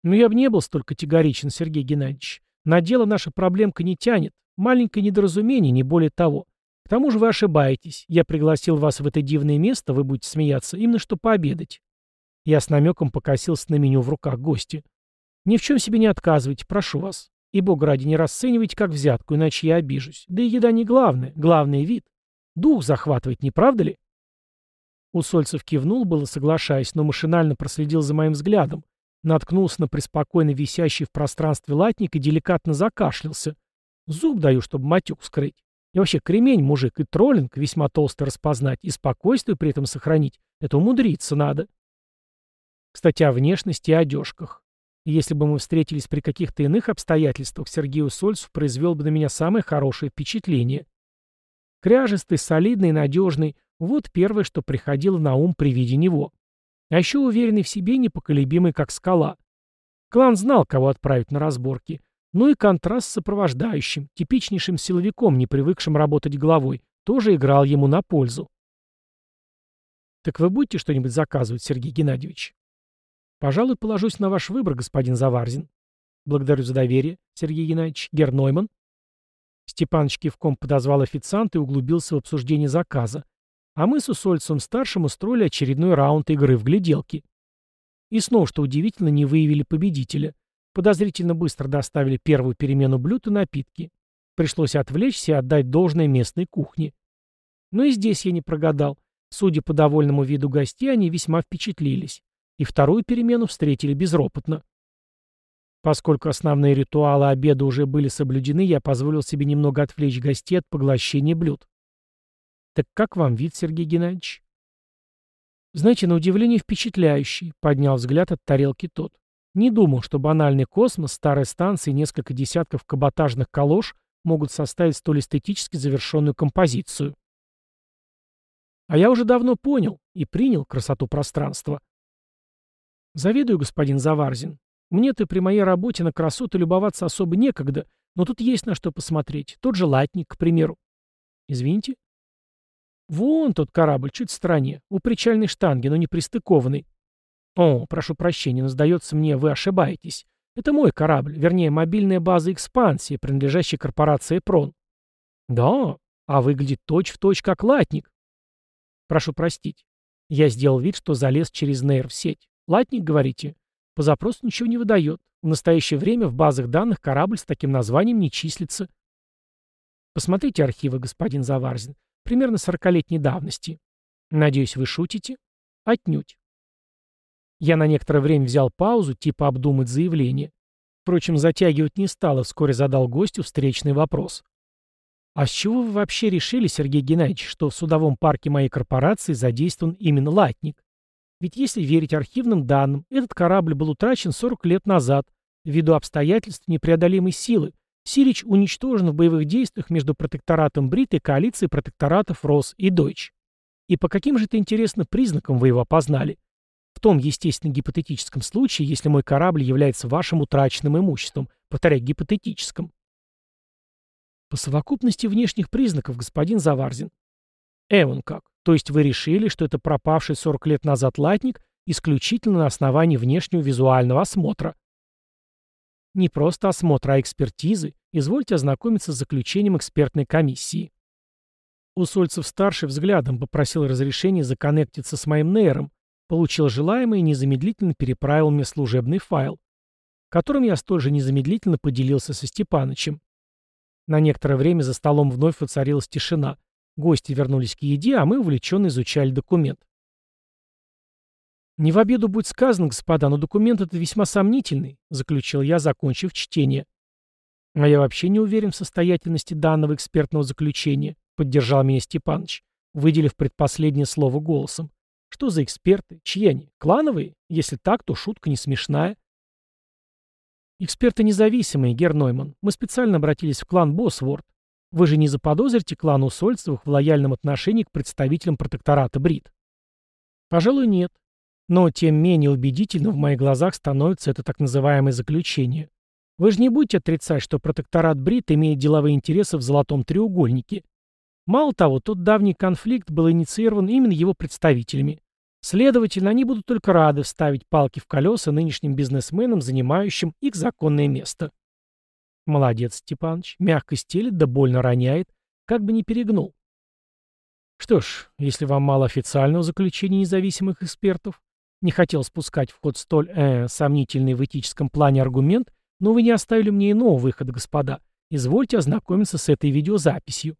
Но я бы не был столь категоричен, Сергей Геннадьевич. На дело наша проблемка не тянет. Маленькое недоразумение, не более того. К тому же вы ошибаетесь. Я пригласил вас в это дивное место, вы будете смеяться, именно что пообедать. Я с намеком покосился на меню в руках гостя. Ни в чем себе не отказывайте, прошу вас. И, бог ради, не расценивайте как взятку, иначе я обижусь. Да и еда не главное, главный вид. Дух захватывает, не правда ли? Усольцев кивнул, было соглашаясь, но машинально проследил за моим взглядом, наткнулся на преспокойно висящий в пространстве латник и деликатно закашлялся. Зуб даю, чтобы матюк скрыть. И вообще, кремень, мужик, и троллинг весьма толсто распознать, и спокойствие при этом сохранить. Это умудриться надо. Кстати, о внешности и одежках. Если бы мы встретились при каких-то иных обстоятельствах, Сергей Усольцев произвел бы на меня самое хорошее впечатление. Кряжистый, солидный, надежный — вот первое, что приходило на ум при виде него. А еще уверенный в себе, непоколебимый, как скала. Клан знал, кого отправить на разборки. Ну и контраст с сопровождающим, типичнейшим силовиком, не привыкшим работать головой, тоже играл ему на пользу. «Так вы будете что-нибудь заказывать, Сергей Геннадьевич?» «Пожалуй, положусь на ваш выбор, господин Заварзин». «Благодарю за доверие, Сергей Геннадьевич. Гернойман?» Степаныч кивком подозвал официанта и углубился в обсуждение заказа, а мы с Усольцем-старшим устроили очередной раунд игры в гляделки. И снова, что удивительно, не выявили победителя. Подозрительно быстро доставили первую перемену блюд и напитки. Пришлось отвлечься и отдать должное местной кухне. Но и здесь я не прогадал. Судя по довольному виду гостей, они весьма впечатлились. И вторую перемену встретили безропотно. Поскольку основные ритуалы обеда уже были соблюдены, я позволил себе немного отвлечь гостей от поглощения блюд. «Так как вам вид, Сергей Геннадьевич?» «Знаете, на удивление впечатляющий», — поднял взгляд от тарелки тот. «Не думал, что банальный космос, старая станция и несколько десятков каботажных калош могут составить столь эстетически завершенную композицию». А я уже давно понял и принял красоту пространства. Завидую, господин Заварзин. Мне-то при моей работе на красоту любоваться особо некогда, но тут есть на что посмотреть. Тот же латник, к примеру. Извините? Вон тот корабль, чуть в стороне, у причальной штанги, но не пристыкованный. О, прошу прощения, но сдается мне, вы ошибаетесь. Это мой корабль, вернее, мобильная база экспансии, принадлежащая корпорации Прон. Да, а выглядит точь-в-точь точь как латник. Прошу простить. Я сделал вид, что залез через нейр в сеть. Латник, говорите? По запросу ничего не выдает. В настоящее время в базах данных корабль с таким названием не числится. Посмотрите архивы, господин Заварзин. Примерно сорокалетней давности. Надеюсь, вы шутите? Отнюдь. Я на некоторое время взял паузу, типа обдумать заявление. Впрочем, затягивать не стал и вскоре задал гостю встречный вопрос. «А с чего вы вообще решили, Сергей Геннадьевич, что в судовом парке моей корпорации задействован именно латник? Ведь если верить архивным данным, этот корабль был утрачен 40 лет назад, ввиду обстоятельств непреодолимой силы, Сирич уничтожен в боевых действиях между протекторатом Брит и коалицией протекторатов Рос и Дойч. И по каким же это интересным признакам вы его опознали? В том, естественно, гипотетическом случае, если мой корабль является вашим утраченным имуществом, повторяю, гипотетическом. По совокупности внешних признаков, господин Заварзин. Эван как? То есть вы решили, что это пропавший 40 лет назад латник исключительно на основании внешнего визуального осмотра? Не просто осмотра, а экспертизы. Извольте ознакомиться с заключением экспертной комиссии. Усольцев-старший взглядом попросил разрешения законнектиться с моим нейром, получил желаемое и незамедлительно переправил мне служебный файл, которым я столь же незамедлительно поделился со Степанычем. На некоторое время за столом вновь воцарилась тишина. Гости вернулись к еде, а мы увлеченно изучали документ. «Не в обеду будет сказано, господа, но документ этот весьма сомнительный», — заключил я, закончив чтение. «А я вообще не уверен в состоятельности данного экспертного заключения», — поддержал меня Степаныч, выделив предпоследнее слово голосом. «Что за эксперты? Чьи они? Клановые? Если так, то шутка не смешная». «Эксперты независимые, Гер Нойман. Мы специально обратились в клан Босворд. Вы же не заподозрите клан Усольцевых в лояльном отношении к представителям протектората Брит?» «Пожалуй, нет. Но тем менее убедительным в моих глазах становится это так называемое заключение. Вы же не будете отрицать, что протекторат Брит имеет деловые интересы в золотом треугольнике. Мало того, тот давний конфликт был инициирован именно его представителями. Следовательно, они будут только рады вставить палки в колеса нынешним бизнесменам, занимающим их законное место. Молодец, Степаныч, мягко стелит да больно роняет, как бы не перегнул. Что ж, если вам мало официального заключения независимых экспертов, не хотел спускать в ход столь э, сомнительный в этическом плане аргумент, но вы не оставили мне иного выхода, господа. Извольте ознакомиться с этой видеозаписью.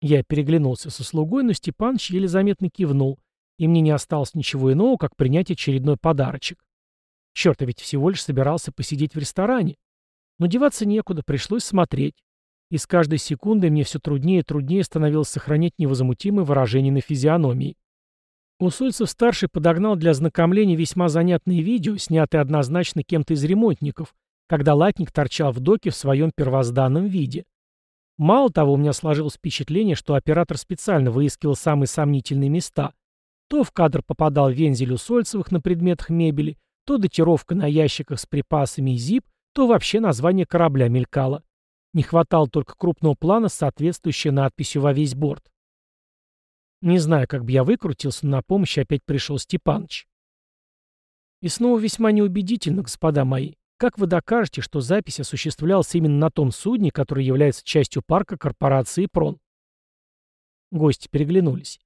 Я переглянулся со слугой, но Степаныч еле заметно кивнул, и мне не осталось ничего иного, как принять очередной подарочек. Черт, я ведь всего лишь собирался посидеть в ресторане. Но деваться некуда, пришлось смотреть. И с каждой секундой мне все труднее и труднее становилось сохранять невозмутимое выражение на физиономии. Усольцев-старший подогнал для ознакомления весьма занятные видео, снятые однозначно кем-то из ремонтников, когда латник торчал в доке в своем первозданном виде. Мало того, у меня сложилось впечатление, что оператор специально выискивал самые сомнительные места. То в кадр попадал вензель Усольцевых на предметах мебели, то датировка на ящиках с припасами и зип, то вообще название корабля мелькало. Не хватало только крупного плана с соответствующей надписью во весь борт. Не знаю, как бы я выкрутился, но на помощь опять пришел Степаныч. И снова весьма неубедительно, господа мои. Как вы докажете, что запись осуществлялась именно на том судне, который является частью парка корпорации «Прон»? Гости переглянулись.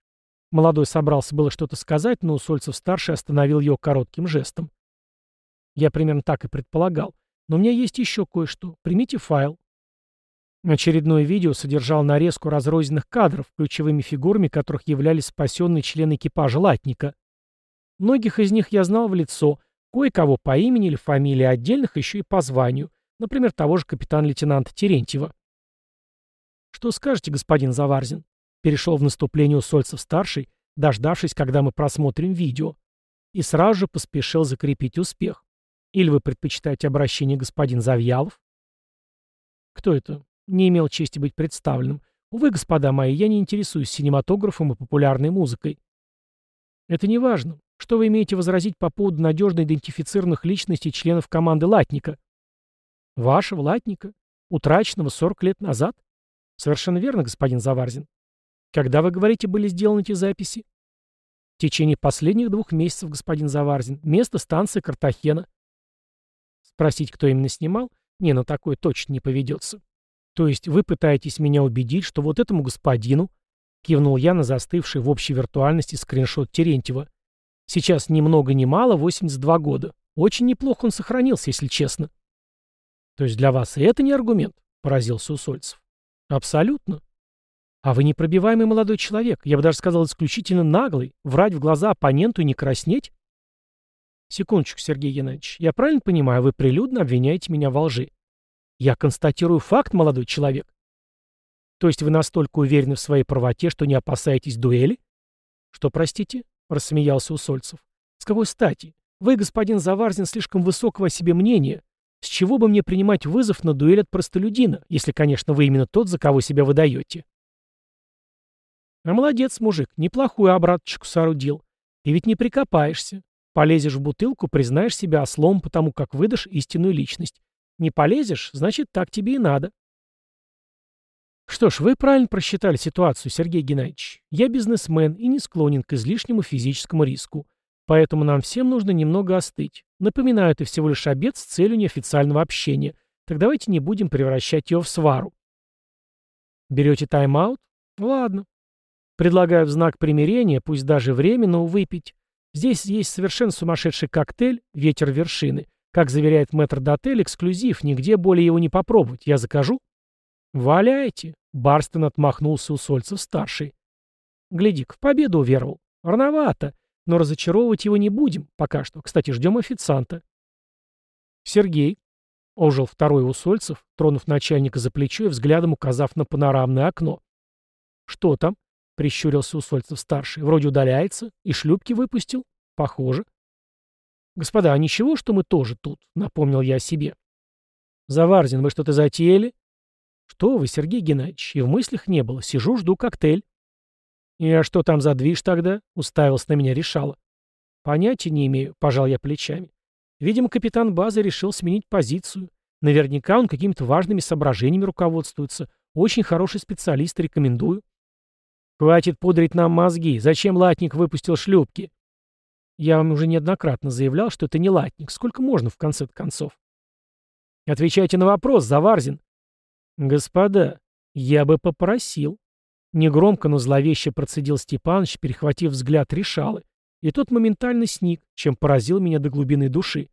Молодой собрался было что-то сказать, но Усольцев-старший остановил его коротким жестом. Я примерно так и предполагал. Но у меня есть еще кое-что. Примите файл. Очередное видео содержало нарезку разрозненных кадров, ключевыми фигурами которых являлись спасенные члены экипажа латника. Многих из них я знал в лицо, кое-кого по имени или фамилии, отдельных еще и по званию, например, того же капитан-лейтенанта Терентьева. «Что скажете, господин Заварзин?» Перешел в наступление Усольцев-старший, дождавшись, когда мы просмотрим видео, и сразу же поспешил закрепить успех. Или вы предпочитаете обращение господин Завьялов? Кто это? Не имел чести быть представленным. Увы, господа мои, я не интересуюсь синематографом и популярной музыкой. Это не важно. Что вы имеете возразить по поводу надежно идентифицированных личностей членов команды Латника? Вашего Латника? Утраченного 40 лет назад? Совершенно верно, господин Заварзин. Когда, вы говорите, были сделаны эти записи? В течение последних двух месяцев, господин Заварзин. Место станции Картахена. Спросить, кто именно снимал? Не, на такое точно не поведется. То есть вы пытаетесь меня убедить, что вот этому господину, кивнул я на застывший в общей виртуальности скриншот Терентьева, сейчас ни много ни мало 82 года. Очень неплохо он сохранился, если честно. То есть для вас и это не аргумент, поразился Усольцев. Абсолютно. А вы непробиваемый молодой человек, я бы даже сказал исключительно наглый, врать в глаза оппоненту и не краснеть? Секундочку, Сергей Геннадьевич, я правильно понимаю, вы прилюдно обвиняете меня во лжи? Я констатирую факт, молодой человек. То есть вы настолько уверены в своей правоте, что не опасаетесь дуэли? Что, простите? Рассмеялся Усольцев. С какой стати? Вы, господин Заварзин, слишком высокого о себе мнения. С чего бы мне принимать вызов на дуэль от простолюдина, если, конечно, вы именно тот, за кого себя выдаете? А молодец, мужик, неплохую обраточку соорудил. И ведь не прикопаешься. Полезешь в бутылку, признаешь себя ослом, потому как выдашь истинную личность. Не полезешь, значит, так тебе и надо. Что ж, вы правильно просчитали ситуацию, Сергей Геннадьевич. Я бизнесмен и не склонен к излишнему физическому риску. Поэтому нам всем нужно немного остыть. Напоминаю, это всего лишь обед с целью неофициального общения. Так давайте не будем превращать его в свару. Берете тайм-аут? Ладно. Предлагаю в знак примирения, пусть даже временно, выпить. Здесь есть совершенно сумасшедший коктейль «Ветер вершины», как заверяет мэтр Дотель, эксклюзив, нигде более его не попробовать. Я закажу? Валяйте. Барстон отмахнулся у Сольцев-старший. Гляди-ка, в победу уверовал. Рановато. Но разочаровывать его не будем пока что. Кстати, ждем официанта. Сергей. Ожил второй Усольцев, тронув начальника за плечо и взглядом указав на панорамное окно. «Что там?» — прищурился Усольцев-старший. «Вроде удаляется. И шлюпки выпустил. Похоже». «Господа, а ничего, что мы тоже тут?» — напомнил я о себе. «Заварзин, вы что-то затеяли?» «Что вы, Сергей Геннадьевич, и в мыслях не было. Сижу, жду коктейль». «И а что там за движ тогда?» — уставился на меня решала. «Понятия не имею», — пожал я плечами. Видимо, капитан базы решил сменить позицию. Наверняка он какими-то важными соображениями руководствуется. Очень хороший специалист, рекомендую. «Хватит пудрить нам мозги. Зачем латник выпустил шлюпки?» Я вам уже неоднократно заявлял, что это не латник. Сколько можно, в конце концов? Отвечайте на вопрос, Заварзин. Господа, я бы попросил. Негромко, но зловеще процедил Степаныч, перехватив взгляд решалы. И тот моментально сник, чем поразил меня до глубины души.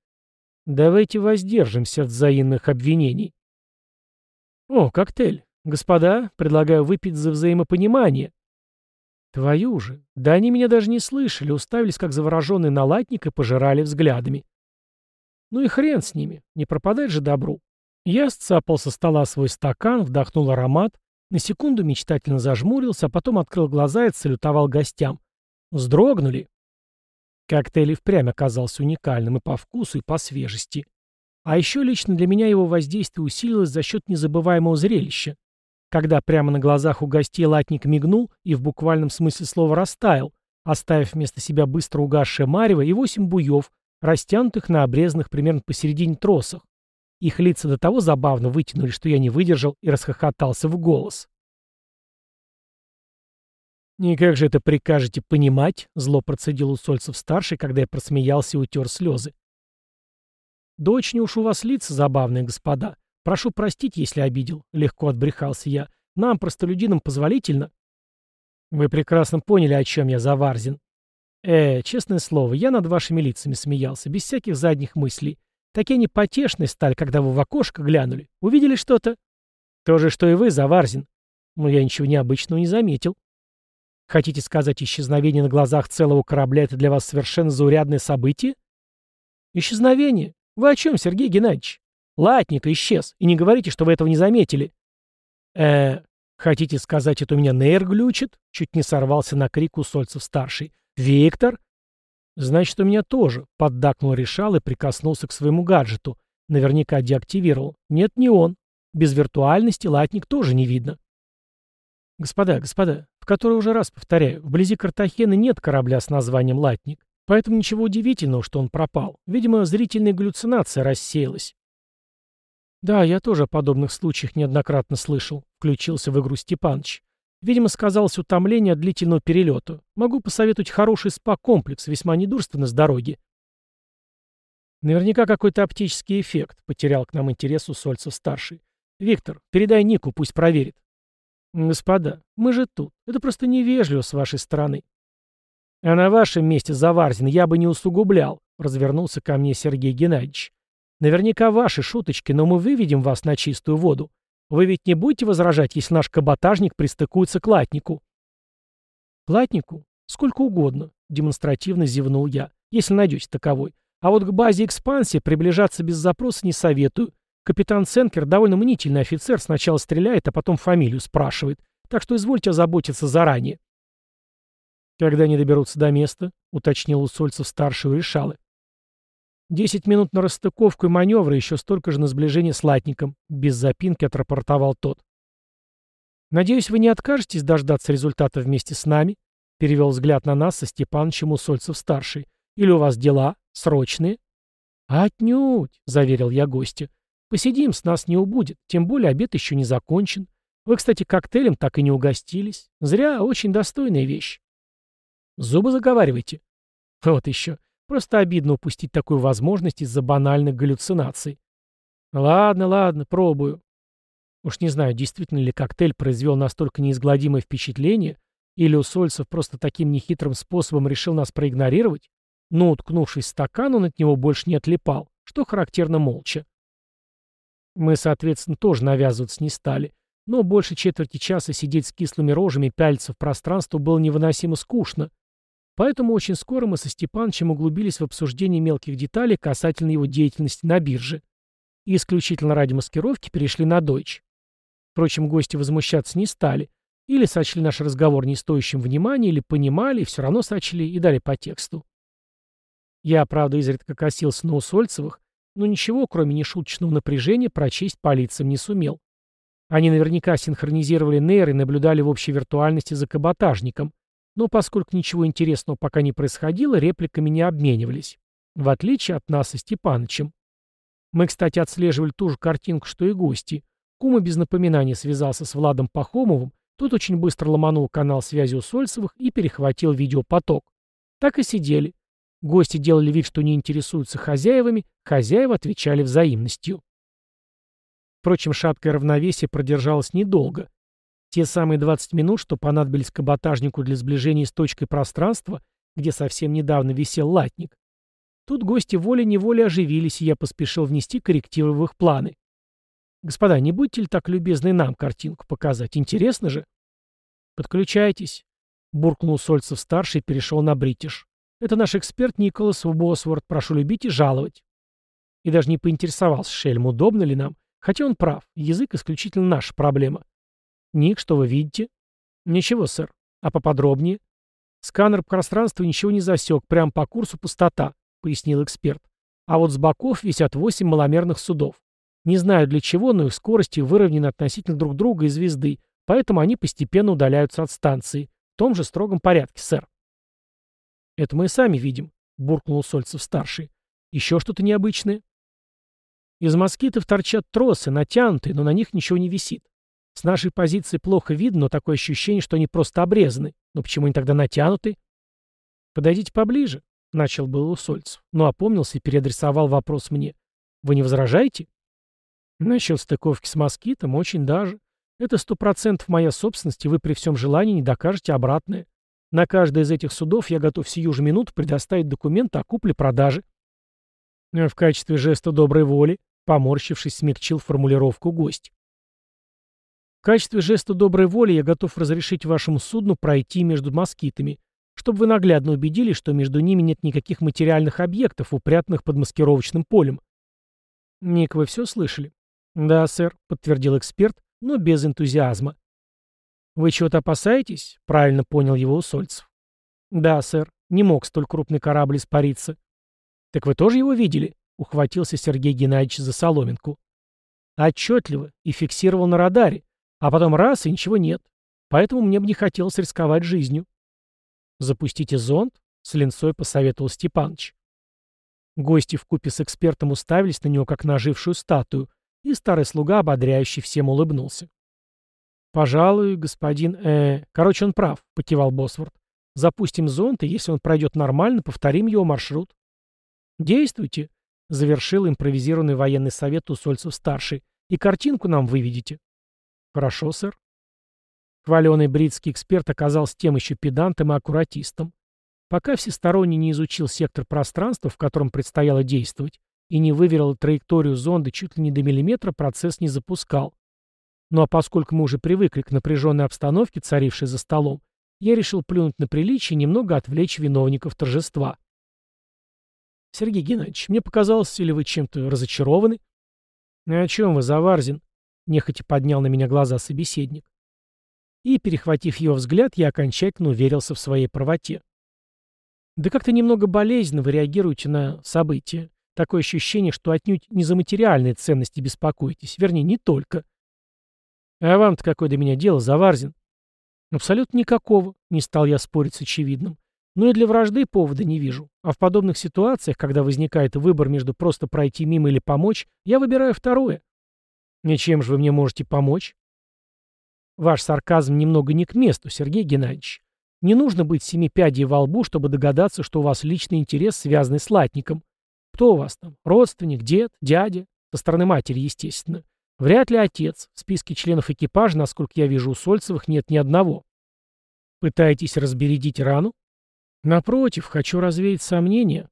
Давайте воздержимся от взаимных обвинений. О, коктейль. Господа, предлагаю выпить за взаимопонимание. Твою же. Да они меня даже не слышали, уставились как завороженный на и пожирали взглядами. Ну и хрен с ними, не пропадать же добру. Я сцапал со стола свой стакан, вдохнул аромат, на секунду мечтательно зажмурился, а потом открыл глаза и салютовал гостям. Вздрогнули. Коктейль и впрямь оказался уникальным и по вкусу, и по свежести. А еще лично для меня его воздействие усилилось за счет незабываемого зрелища. Когда прямо на глазах у гостей латник мигнул и в буквальном смысле слова растаял, оставив вместо себя быстро угасшее марево и восемь буев, растянутых на обрезанных примерно посередине тросах. Их лица до того забавно вытянули, что я не выдержал и расхохотался в голос. «И как же это прикажете понимать?» — зло процедил Усольцев-старший, когда я просмеялся и утер слезы. «Да очень уж у вас лица забавные, господа. Прошу простить, если обидел», — легко отбрехался я. «Нам, простолюдинам, позволительно?» «Вы прекрасно поняли, о чем я, Заварзин». «Э, честное слово, я над вашими лицами смеялся, без всяких задних мыслей. Такие они потешные стали, когда вы в окошко глянули. Увидели что-то?» «То же, что и вы, Заварзин». «Но я ничего необычного не заметил». Хотите сказать, исчезновение на глазах целого корабля — это для вас совершенно заурядное событие? Исчезновение? Вы о чем, Сергей Геннадьевич? Латник исчез, и не говорите, что вы этого не заметили. э хотите сказать, это у меня нейр глючит? Чуть не сорвался на крик Усольцев-старший. Виктор? Значит, у меня тоже, поддакнул решал и прикоснулся к своему гаджету. Наверняка деактивировал. Нет, не он. Без виртуальности латник тоже не видно. Господа, господа, в который уже раз повторяю, вблизи Картахены нет корабля с названием «Латник», поэтому ничего удивительного, что он пропал. Видимо, зрительная галлюцинация рассеялась. «Да, я тоже о подобных случаях неоднократно слышал», — включился в игру Степаныч. «Видимо, сказалось утомление от длительного перелета. Могу посоветовать хороший спа-комплекс, весьма недурственно с дороги». «Наверняка какой-то оптический эффект», — потерял к нам интерес у Сольцев-старший. «Виктор, передай Нику, пусть проверит». «Господа, мы же тут. Это просто невежливо с вашей стороны». «А на вашем месте, Заварзин, я бы не усугублял», — развернулся ко мне Сергей Геннадьевич. «Наверняка ваши шуточки, но мы выведем вас на чистую воду. Вы ведь не будете возражать, если наш каботажник пристыкуется к латнику?» «К латнику? Сколько угодно», — демонстративно зевнул я, «если найдете таковой. А вот к базе экспансии приближаться без запроса не советую. Капитан Сенкер довольно мнительный офицер, сначала стреляет, а потом фамилию спрашивает. Так что извольте озаботиться заранее. Когда они доберутся до места, уточнил Усольцев старшего решалы. Десять минут на расстыковку и маневры, еще столько же на сближение с латником, без запинки отрапортовал тот. «Надеюсь, вы не откажетесь дождаться результата вместе с нами?» перевел взгляд на нас со Степановичем Усольцев-старший. «Или у вас дела? Срочные?» «Отнюдь», — заверил я гостя. Посидим, с нас не убудет, тем более обед еще не закончен. Вы, кстати, коктейлем так и не угостились. Зря, очень достойная вещь. Зубы заговаривайте. Вот еще. Просто обидно упустить такую возможность из-за банальных галлюцинаций. Ладно, ладно, пробую. Уж не знаю, действительно ли коктейль произвел настолько неизгладимое впечатление, или Усольцев просто таким нехитрым способом решил нас проигнорировать, но, уткнувшись в стакан, он от него больше не отлипал, что характерно молча. Мы, соответственно, тоже навязываться не стали. Но больше четверти часа сидеть с кислыми рожами, пялиться в пространство было невыносимо скучно. Поэтому очень скоро мы со Степановичем углубились в обсуждение мелких деталей касательно его деятельности на бирже. И исключительно ради маскировки перешли на дойч. Впрочем, гости возмущаться не стали. Или сочли наш разговор не стоящим внимания, или понимали, и все равно сочли, и дали по тексту. Я, правда, изредка косился на Усольцевых, но ничего, кроме нешуточного напряжения, прочесть по лицам не сумел. Они наверняка синхронизировали нейр и наблюдали в общей виртуальности за каботажником, но поскольку ничего интересного пока не происходило, репликами не обменивались, в отличие от нас и Степанычем. Мы, кстати, отслеживали ту же картинку, что и гости. Кума без напоминания связался с Владом Пахомовым, тот очень быстро ломанул канал связи у Сольцевых и перехватил видеопоток. Так и сидели, Гости делали вид, что не интересуются хозяевами, хозяева отвечали взаимностью. Впрочем, шаткое равновесие продержалось недолго. Те самые 20 минут, что понадобились каботажнику для сближения с точкой пространства, где совсем недавно висел латник. Тут гости волей-неволей оживились, и я поспешил внести коррективы в их планы. «Господа, не будьте ли так любезны нам картинку показать? Интересно же?» «Подключайтесь», — буркнул Сольцев-старший и перешел на бритиш. «Это наш эксперт Николас Босворд. Прошу любить и жаловать». И даже не поинтересовался Шельм, удобно ли нам. Хотя он прав, язык исключительно наша проблема. «Ник, что вы видите?» «Ничего, сэр. А поподробнее?» «Сканер пространства ничего не засек, прямо по курсу пустота», — пояснил эксперт. «А вот с боков висят восемь маломерных судов. Не знаю для чего, но их скорости выровнены относительно друг друга и звезды, поэтому они постепенно удаляются от станции. В том же строгом порядке, сэр. «Это мы и сами видим», — буркнул Сольцев-старший. «Еще что-то необычное?» Из москитов торчат тросы, натянутые, но на них ничего не висит. С нашей позиции плохо видно, но такое ощущение, что они просто обрезаны. Но почему они тогда натянуты? «Подойдите поближе», — начал был Усольцев, но опомнился и переадресовал вопрос мне. «Вы не возражаете?» Насчет стыковки с москитом очень даже. Это сто процентов моя собственность, и вы при всем желании не докажете обратное. На каждое из этих судов я готов сию же минуту предоставить документы о купле-продаже. В качестве жеста доброй воли, поморщившись, смягчил формулировку гость. В качестве жеста доброй воли я готов разрешить вашему судну пройти между москитами, чтобы вы наглядно убедились, что между ними нет никаких материальных объектов, упрятанных под маскировочным полем. Ник, вы все слышали? «Да, сэр», — подтвердил эксперт, но без энтузиазма. «Вы чего-то опасаетесь?» — правильно понял его Усольцев. «Да, сэр. Не мог столь крупный корабль испариться». «Так вы тоже его видели?» — ухватился Сергей Геннадьевич за соломинку. «Отчетливо и фиксировал на радаре. А потом раз — и ничего нет. Поэтому мне бы не хотелось рисковать жизнью». «Запустите зонд?» — с линцой посоветовал Степаныч. Гости вкупе с экспертом уставились на него, как на ожившую статую, и старый слуга, ободряющий всем, улыбнулся. «Пожалуй, господин... э Короче, он прав», — покивал Босворд. «Запустим зонд, и если он пройдет нормально, повторим его маршрут». «Действуйте», — завершил импровизированный военный совет Усольцев-старший. «И картинку нам выведите». «Хорошо, сэр». Хваленый бритский эксперт оказался тем еще педантом и аккуратистом. Пока всесторонне не изучил сектор пространства, в котором предстояло действовать, и не выверил траекторию зонды чуть ли не до миллиметра, процесс не запускал. Ну а поскольку мы уже привыкли к напряженной обстановке, царившей за столом, я решил плюнуть на приличие и немного отвлечь виновников торжества. «Сергей Геннадьевич, мне показалось, или вы чем-то разочарованы?» «О чем вы, Заварзин?» — нехотя поднял на меня глаза собеседник. И, перехватив его взгляд, я окончательно уверился в своей правоте. «Да как-то немного болезненно вы реагируете на события. Такое ощущение, что отнюдь не за материальные ценности беспокоитесь. Вернее, не только. А вам-то какое до меня дело, Заварзин? Абсолютно никакого, не стал я спорить с очевидным. Но и для вражды повода не вижу. А в подобных ситуациях, когда возникает выбор между просто пройти мимо или помочь, я выбираю второе. Ничем же вы мне можете помочь? Ваш сарказм немного не к месту, Сергей Геннадьевич. Не нужно быть семи пядей во лбу, чтобы догадаться, что у вас личный интерес, связанный с латником. Кто у вас там? Родственник, дед, дядя? Со стороны матери, естественно. Вряд ли отец. В списке членов экипажа, насколько я вижу, у Сольцевых нет ни одного. Пытаетесь разбередить рану? Напротив, хочу развеять сомнения.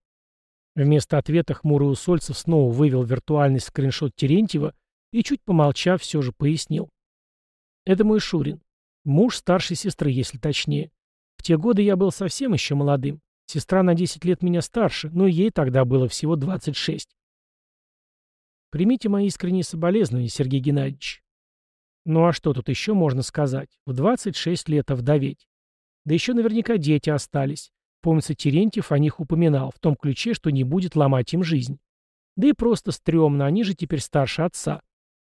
Вместо ответа хмурый Усольцев снова вывел виртуальный скриншот Терентьева и, чуть помолчав, все же пояснил. Это мой Шурин. Муж старшей сестры, если точнее. В те годы я был совсем еще молодым. Сестра на 10 лет меня старше, но ей тогда было всего 26. Примите мои искренние соболезнования, Сергей Геннадьевич. Ну а что тут еще можно сказать? В 26 лет овдоветь. Да еще наверняка дети остались. Помнится, Терентьев о них упоминал, в том ключе, что не будет ломать им жизнь. Да и просто стрёмно, они же теперь старше отца.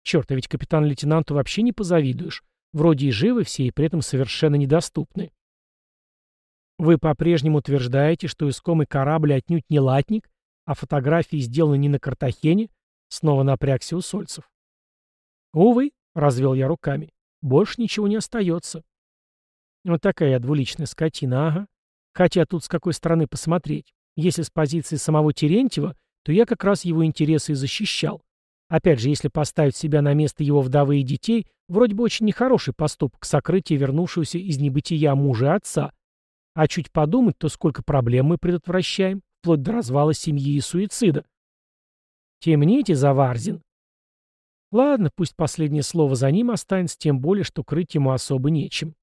Черт, а ведь капитан-лейтенанту вообще не позавидуешь. Вроде и живы все, и при этом совершенно недоступны. Вы по-прежнему утверждаете, что искомый корабль отнюдь не латник, а фотографии сделаны не на Картахене? Снова напрягся у Сольцев. Увы, развел я руками, больше ничего не остается. Вот такая я двуличная скотина, ага. Хотя тут с какой стороны посмотреть. Если с позиции самого Терентьева, то я как раз его интересы и защищал. Опять же, если поставить себя на место его вдовы и детей, вроде бы очень нехороший поступок сокрытия вернувшегося из небытия мужа и отца. А чуть подумать, то сколько проблем мы предотвращаем, вплоть до развала семьи и суицида. Темните, Заварзин. Ладно, пусть последнее слово за ним останется, тем более, что крыть ему особо нечем.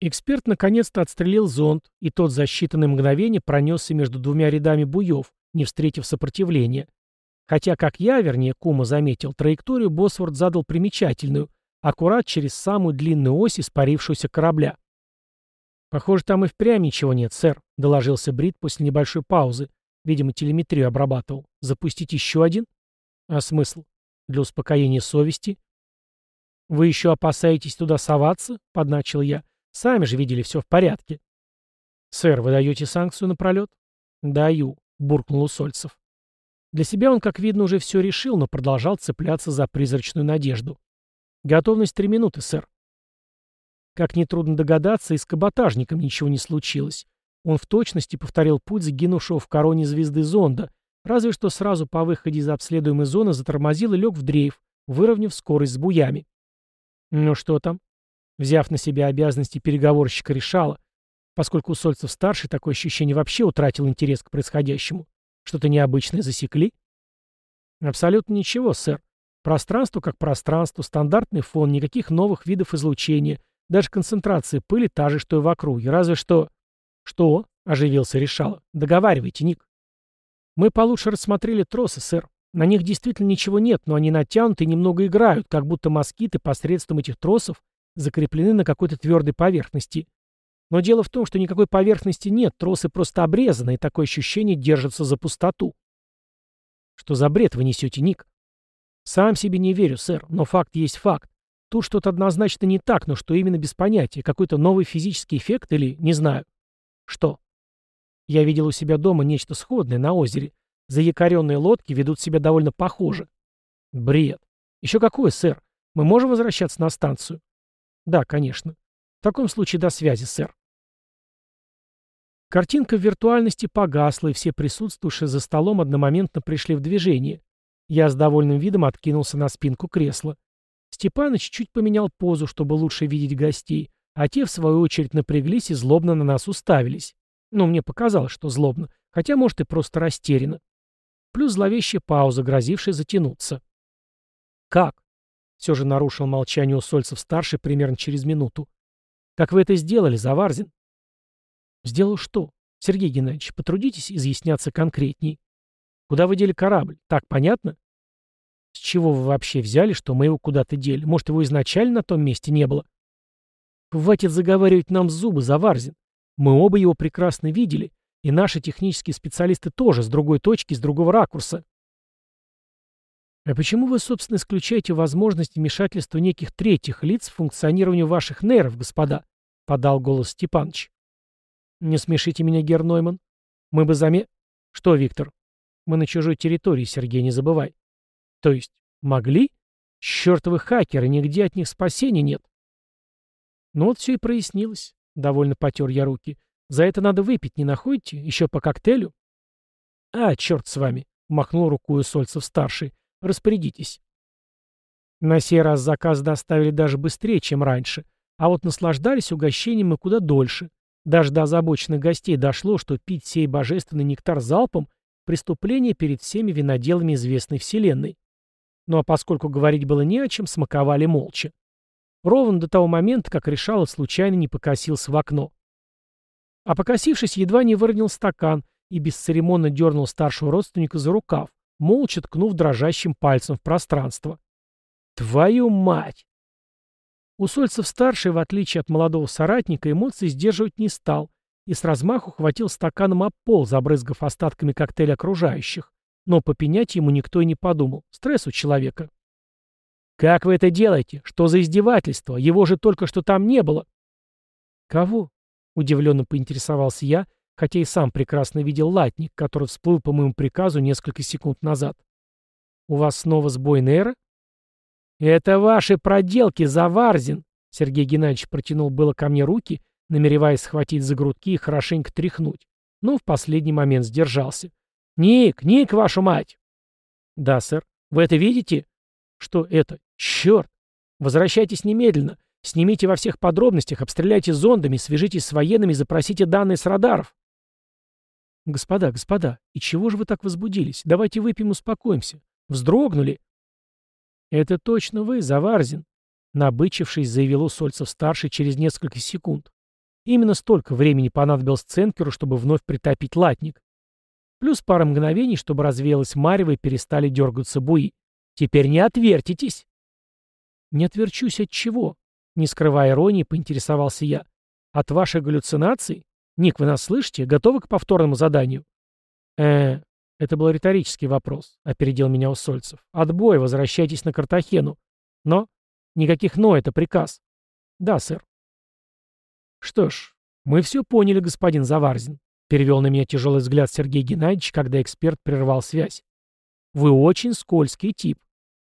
Эксперт наконец-то отстрелил зонд, и тот за считанные мгновения пронесся между двумя рядами буев, не встретив сопротивления. Хотя, как я, вернее, Кума заметил, траекторию Босворд задал примечательную, аккурат через самую длинную ось испарившегося корабля. «Похоже, там и впрямь ничего нет, сэр», — доложился Брит после небольшой паузы. Видимо, телеметрию обрабатывал. «Запустить еще один?» «А смысл? Для успокоения совести?» «Вы еще опасаетесь туда соваться?» — подначил я. «Сами же видели, все в порядке». «Сэр, вы даете санкцию на пролет?» «Даю», — буркнул Усольцев. Для себя он, как видно, уже все решил, но продолжал цепляться за призрачную надежду. «Готовность три минуты, сэр». Как нетрудно догадаться, и с каботажником ничего не случилось. Он в точности повторил путь сгинувшего в короне звезды зонда, разве что сразу по выходе из обследуемой зоны затормозил и лег в дрейф, выровняв скорость с буями. Ну что там? Взяв на себя обязанности переговорщика, решала, поскольку Сольцев-старший такое ощущение вообще утратил интерес к происходящему. Что-то необычное засекли? Абсолютно ничего, сэр. Пространство как пространство, стандартный фон, никаких новых видов излучения, даже концентрация пыли та же, что и в округе, разве что... Что? Оживился Решала. Договаривайте, Ник. Мы получше рассмотрели тросы, сэр. На них действительно ничего нет, но они натянуты и немного играют, как будто москиты посредством этих тросов закреплены на какой-то твердой поверхности. Но дело в том, что никакой поверхности нет, тросы просто обрезаны, и такое ощущение держится за пустоту. Что за бред вы несете, Ник? Сам себе не верю, сэр, но факт есть факт. Тут что-то однозначно не так, но что именно без понятия. Какой-то новый физический эффект или... не знаю. Что? Я видел у себя дома нечто сходное на озере. Заякоренные лодки ведут себя довольно похоже. Бред. Еще какой, сэр? Мы можем возвращаться на станцию? Да, конечно. В таком случае до связи, сэр. Картинка в виртуальности погасла, и все присутствующие за столом одномоментно пришли в движение. Я с довольным видом откинулся на спинку кресла. Степаныч чуть поменял позу, чтобы лучше видеть гостей, а те, в свою очередь, напряглись и злобно на нас уставились. Ну, мне показалось, что злобно, хотя, может, и просто растеряно. Плюс зловещая пауза, грозившая затянуться. «Как?» — все же нарушил молчание Усольцев-старший примерно через минуту. «Как вы это сделали, Заварзин?» Сделал что? Сергей Геннадьевич, потрудитесь изъясняться конкретней. Куда вы дели корабль? Так понятно? С чего вы вообще взяли, что мы его куда-то дели? Может, его изначально на том месте не было? Хватит заговаривать нам зубы, Заварзин. Мы оба его прекрасно видели, и наши технические специалисты тоже, с другой точки, с другого ракурса. А почему вы, собственно, исключаете возможность вмешательства неких третьих лиц в функционирование ваших нейров, господа? Подал голос Степаныч. «Не смешите меня, Гернойман. Мы бы заме...» «Что, Виктор? Мы на чужой территории, Сергей, не забывай». «То есть, могли? Чёртовы хакеры, нигде от них спасения нет». Ну вот все и прояснилось. Довольно потер я руки. За это надо выпить, не находите? Еще по коктейлю? А, черт с вами, махнул рукой Сольцев-старший. Распорядитесь. На сей раз заказ доставили даже быстрее, чем раньше, а вот наслаждались угощением мы куда дольше. Даже до озабоченных гостей дошло, что пить сей божественный нектар залпом – преступление перед всеми виноделами известной вселенной. Ну а поскольку говорить было не о чем, смаковали молча. Ровно до того момента, как решало случайно не покосился в окно. А покосившись, едва не выронил стакан и бесцеремонно дернул старшего родственника за рукав, молча ткнув дрожащим пальцем в пространство. «Твою мать!» Усольцев-старший, в отличие от молодого соратника, эмоции сдерживать не стал и с размаху хватил стаканом об пол, забрызгав остатками коктейля окружающих. Но попенять ему никто и не подумал. Стресс у человека. «Как вы это делаете? Что за издевательство? Его же только что там не было!» «Кого?» — удивленно поинтересовался я, хотя и сам прекрасно видел латник, который всплыл по моему приказу несколько секунд назад. «У вас снова сбой нейра?» «Это ваши проделки, Заварзин!» Сергей Геннадьевич протянул было ко мне руки, намереваясь схватить за грудки и хорошенько тряхнуть, но в последний момент сдержался. «Ник, Ник, вашу мать!» «Да, сэр. Вы это видите?» Что это? Черт! Возвращайтесь немедленно. Снимите во всех подробностях, обстреляйте зондами, свяжитесь с военными, запросите данные с радаров. Господа, господа, и чего же вы так возбудились? Давайте выпьем и успокоимся. Вздрогнули. Это точно вы, Заварзин. Набычившись, заявил Усольцев-старший через несколько секунд. Именно столько времени понадобилось Ценкеру, чтобы вновь притопить латник. Плюс пара мгновений, чтобы развеялась марево и перестали дергаться буи. Теперь не отвертитесь. Не отверчусь от чего? Не скрывая иронии, поинтересовался я. От ваших галлюцинаций? Ник, вы нас слышите? Готовы к повторному заданию? э это был риторический вопрос, опередил меня Усольцев. Отбой, возвращайтесь на Картахену. Но? Никаких «но», это приказ. Да, сэр. Что ж, мы все поняли, господин Заварзин. Перевел на меня тяжелый взгляд Сергей Геннадьевич, когда эксперт прервал связь. Вы очень скользкий тип.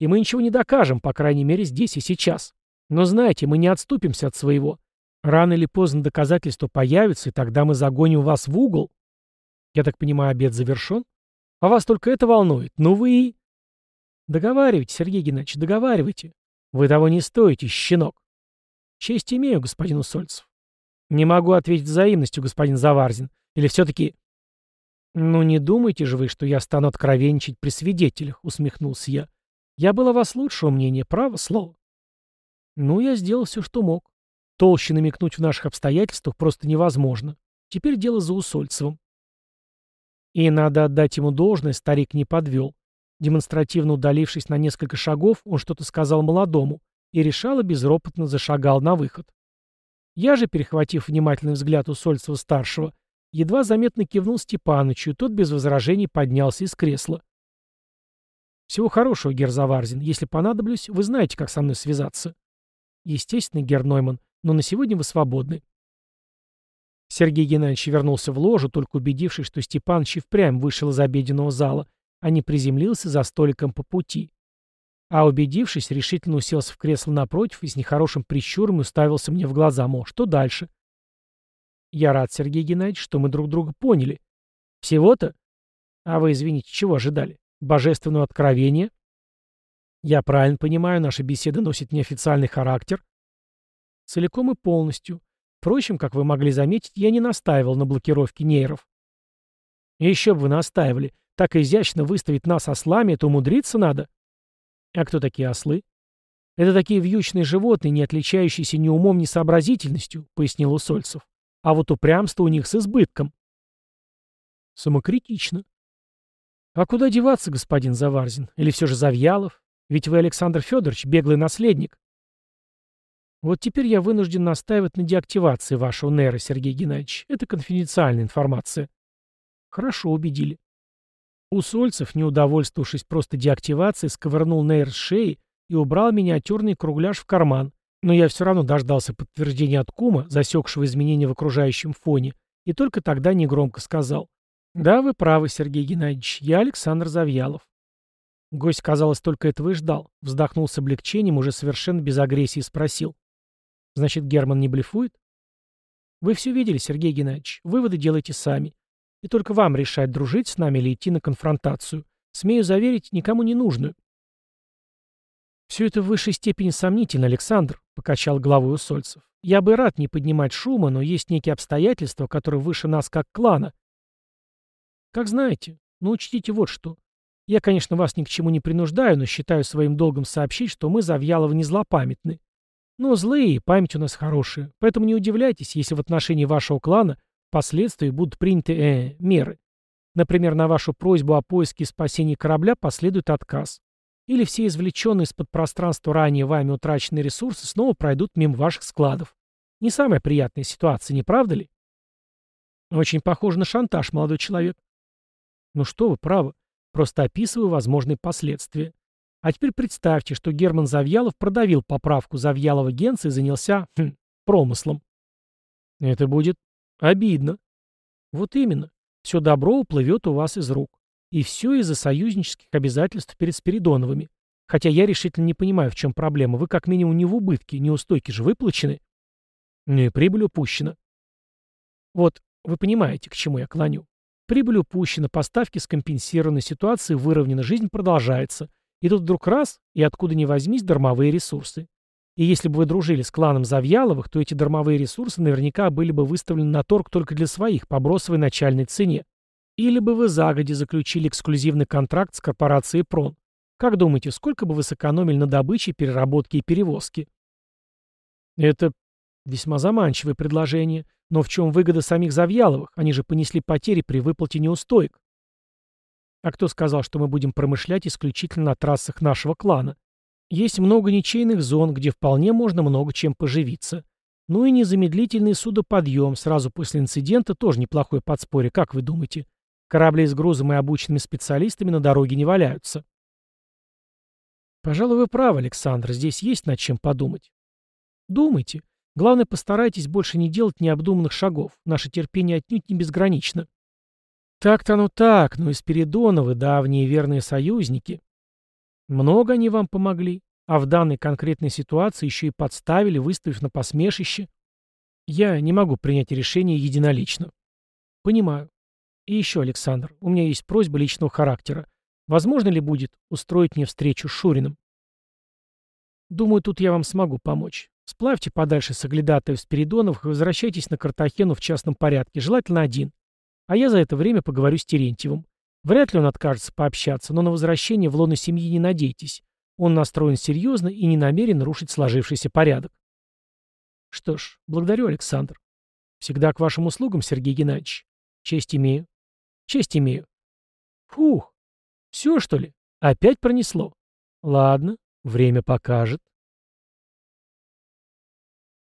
И мы ничего не докажем, по крайней мере, здесь и сейчас. Но знаете, мы не отступимся от своего. Рано или поздно доказательства появятся, и тогда мы загоним вас в угол. Я так понимаю, обед завершен? А вас только это волнует. Ну вы. Договаривайте, Сергей Геннадьевич, договаривайте. Вы того не стоите, щенок. Честь имею, господин Усольцев. Не могу ответить взаимностью, господин Заварзин. Или все-таки... Ну не думайте же вы, что я стану откровенничать при свидетелях, усмехнулся я. Я был о вас лучшего мнения, право слово. Ну, я сделал все, что мог. Толще намекнуть в наших обстоятельствах просто невозможно. Теперь дело за Усольцевым. И надо отдать ему должное, старик не подвел. Демонстративно удалившись на несколько шагов, он что-то сказал молодому, и решало безропотно зашагал на выход. Я же, перехватив внимательный взгляд у Сольцева-старшего, едва заметно кивнул Степанычу, и тот без возражений поднялся из кресла. «Всего хорошего, Герзаварзин. Если понадоблюсь, вы знаете, как со мной связаться». «Естественно, Гернойман, но на сегодня вы свободны». Сергей Геннадьевич вернулся в ложу, только убедившись, что Степаныч впрямь вышел из обеденного зала, а не приземлился за столиком по пути. А убедившись, решительно уселся в кресло напротив и с нехорошим прищуром уставился мне в глаза, мол, что дальше? Я рад, Сергей Геннадьевич, что мы друг друга поняли. Всего-то? А вы, извините, чего ожидали? Божественного откровения? Я правильно понимаю, наша беседа носит неофициальный характер? Целиком и полностью. Впрочем, как вы могли заметить, я не настаивал на блокировке нейров. Еще бы вы настаивали. Так изящно выставить нас ослами, это умудриться надо. А кто такие ослы? Это такие вьючные животные, не отличающиеся ни умом, ни сообразительностью, пояснил Усольцев. А вот упрямство у них с избытком. Самокритично. А куда деваться, господин Заварзин? Или все же Завьялов? Ведь вы, Александр Федорович, беглый наследник. Вот теперь я вынужден настаивать на деактивации вашего нейра, Сергей Геннадьевич. Это конфиденциальная информация. Хорошо, убедили. Усольцев, не удовольствовавшись просто деактивацией, сковырнул нейр с шеи и убрал миниатюрный кругляш в карман. Но я все равно дождался подтверждения от кума, засекшего изменения в окружающем фоне, и только тогда негромко сказал. «Да, вы правы, Сергей Геннадьевич. Я Александр Завьялов». Гость, казалось, только этого и ждал. Вздохнул с облегчением, уже совершенно без агрессии спросил. «Значит, Герман не блефует?» «Вы все видели, Сергей Геннадьевич. Выводы делайте сами. И только вам решать, дружить с нами или идти на конфронтацию. Смею заверить, никому не нужную». «Все это в высшей степени сомнительно, Александр», — покачал головой Усольцев. «Я бы рад не поднимать шума, но есть некие обстоятельства, которые выше нас как клана. Как знаете, но учтите вот что. Я, конечно, вас ни к чему не принуждаю, но считаю своим долгом сообщить, что мы Завьяловы не злопамятны. Но злые, память у нас хорошая, поэтому не удивляйтесь, если в отношении вашего клана впоследствии будут приняты э, меры. Например, на вашу просьбу о поиске и спасении корабля последует отказ. Или все извлеченные из-под пространства ранее вами утраченные ресурсы снова пройдут мимо ваших складов. Не самая приятная ситуация, не правда ли? Очень похоже на шантаж, молодой человек. Ну что вы, правы. Просто описываю возможные последствия. А теперь представьте, что Герман Завьялов продавил поправку Завьялова-Генца и занялся хм, промыслом. Это будет обидно. Вот именно. Все добро уплывет у вас из рук. И все из-за союзнических обязательств перед Спиридоновыми. Хотя я решительно не понимаю, в чем проблема. Вы как минимум не в убытке, неустойки же выплачены. Ну и прибыль упущена. Вот вы понимаете, к чему я клоню. Прибыль упущена, поставки скомпенсированы, ситуация выровнена, жизнь продолжается. И тут вдруг раз, и откуда ни возьмись дармовые ресурсы. И если бы вы дружили с кланом Завьяловых, то эти дармовые ресурсы наверняка были бы выставлены на торг только для своих по бросовой начальной цене. Или бы вы загоди заключили эксклюзивный контракт с корпорацией «Прон». Как думаете, сколько бы вы сэкономили на добыче, переработке и перевозке? Это весьма заманчивое предложение. Но в чем выгода самих Завьяловых? Они же понесли потери при выплате неустоек. А кто сказал, что мы будем промышлять исключительно на трассах нашего клана? Есть много ничейных зон, где вполне можно много чем поживиться. Ну и незамедлительный судоподъем сразу после инцидента тоже неплохое подспорье, как вы думаете? Корабли с грузом и обученными специалистами на дороге не валяются. Пожалуй, вы правы, Александр, здесь есть над чем подумать. Думайте. Главное, постарайтесь больше не делать необдуманных шагов. Наше терпение отнюдь не безгранично. Так-то оно так, но и Спиридоновы давние верные союзники. Много они вам помогли, а в данной конкретной ситуации еще и подставили, выставив на посмешище. Я не могу принять решение единолично. Понимаю. И еще, Александр, у меня есть просьба личного характера. Возможно ли будет устроить мне встречу с Шуриным? Думаю, тут я вам смогу помочь. Сплавьте подальше соглядатаев Спиридоновых и возвращайтесь на Картахену в частном порядке, желательно один. А я за это время поговорю с Терентьевым. Вряд ли он откажется пообщаться, но на возвращение в лоно семьи не надейтесь. Он настроен серьезно и не намерен нарушить сложившийся порядок. Что ж, благодарю, Александр. Всегда к вашим услугам, Сергей Геннадьевич. Честь имею. Честь имею. Фух. Все, что ли? Опять пронесло? Ладно, время покажет.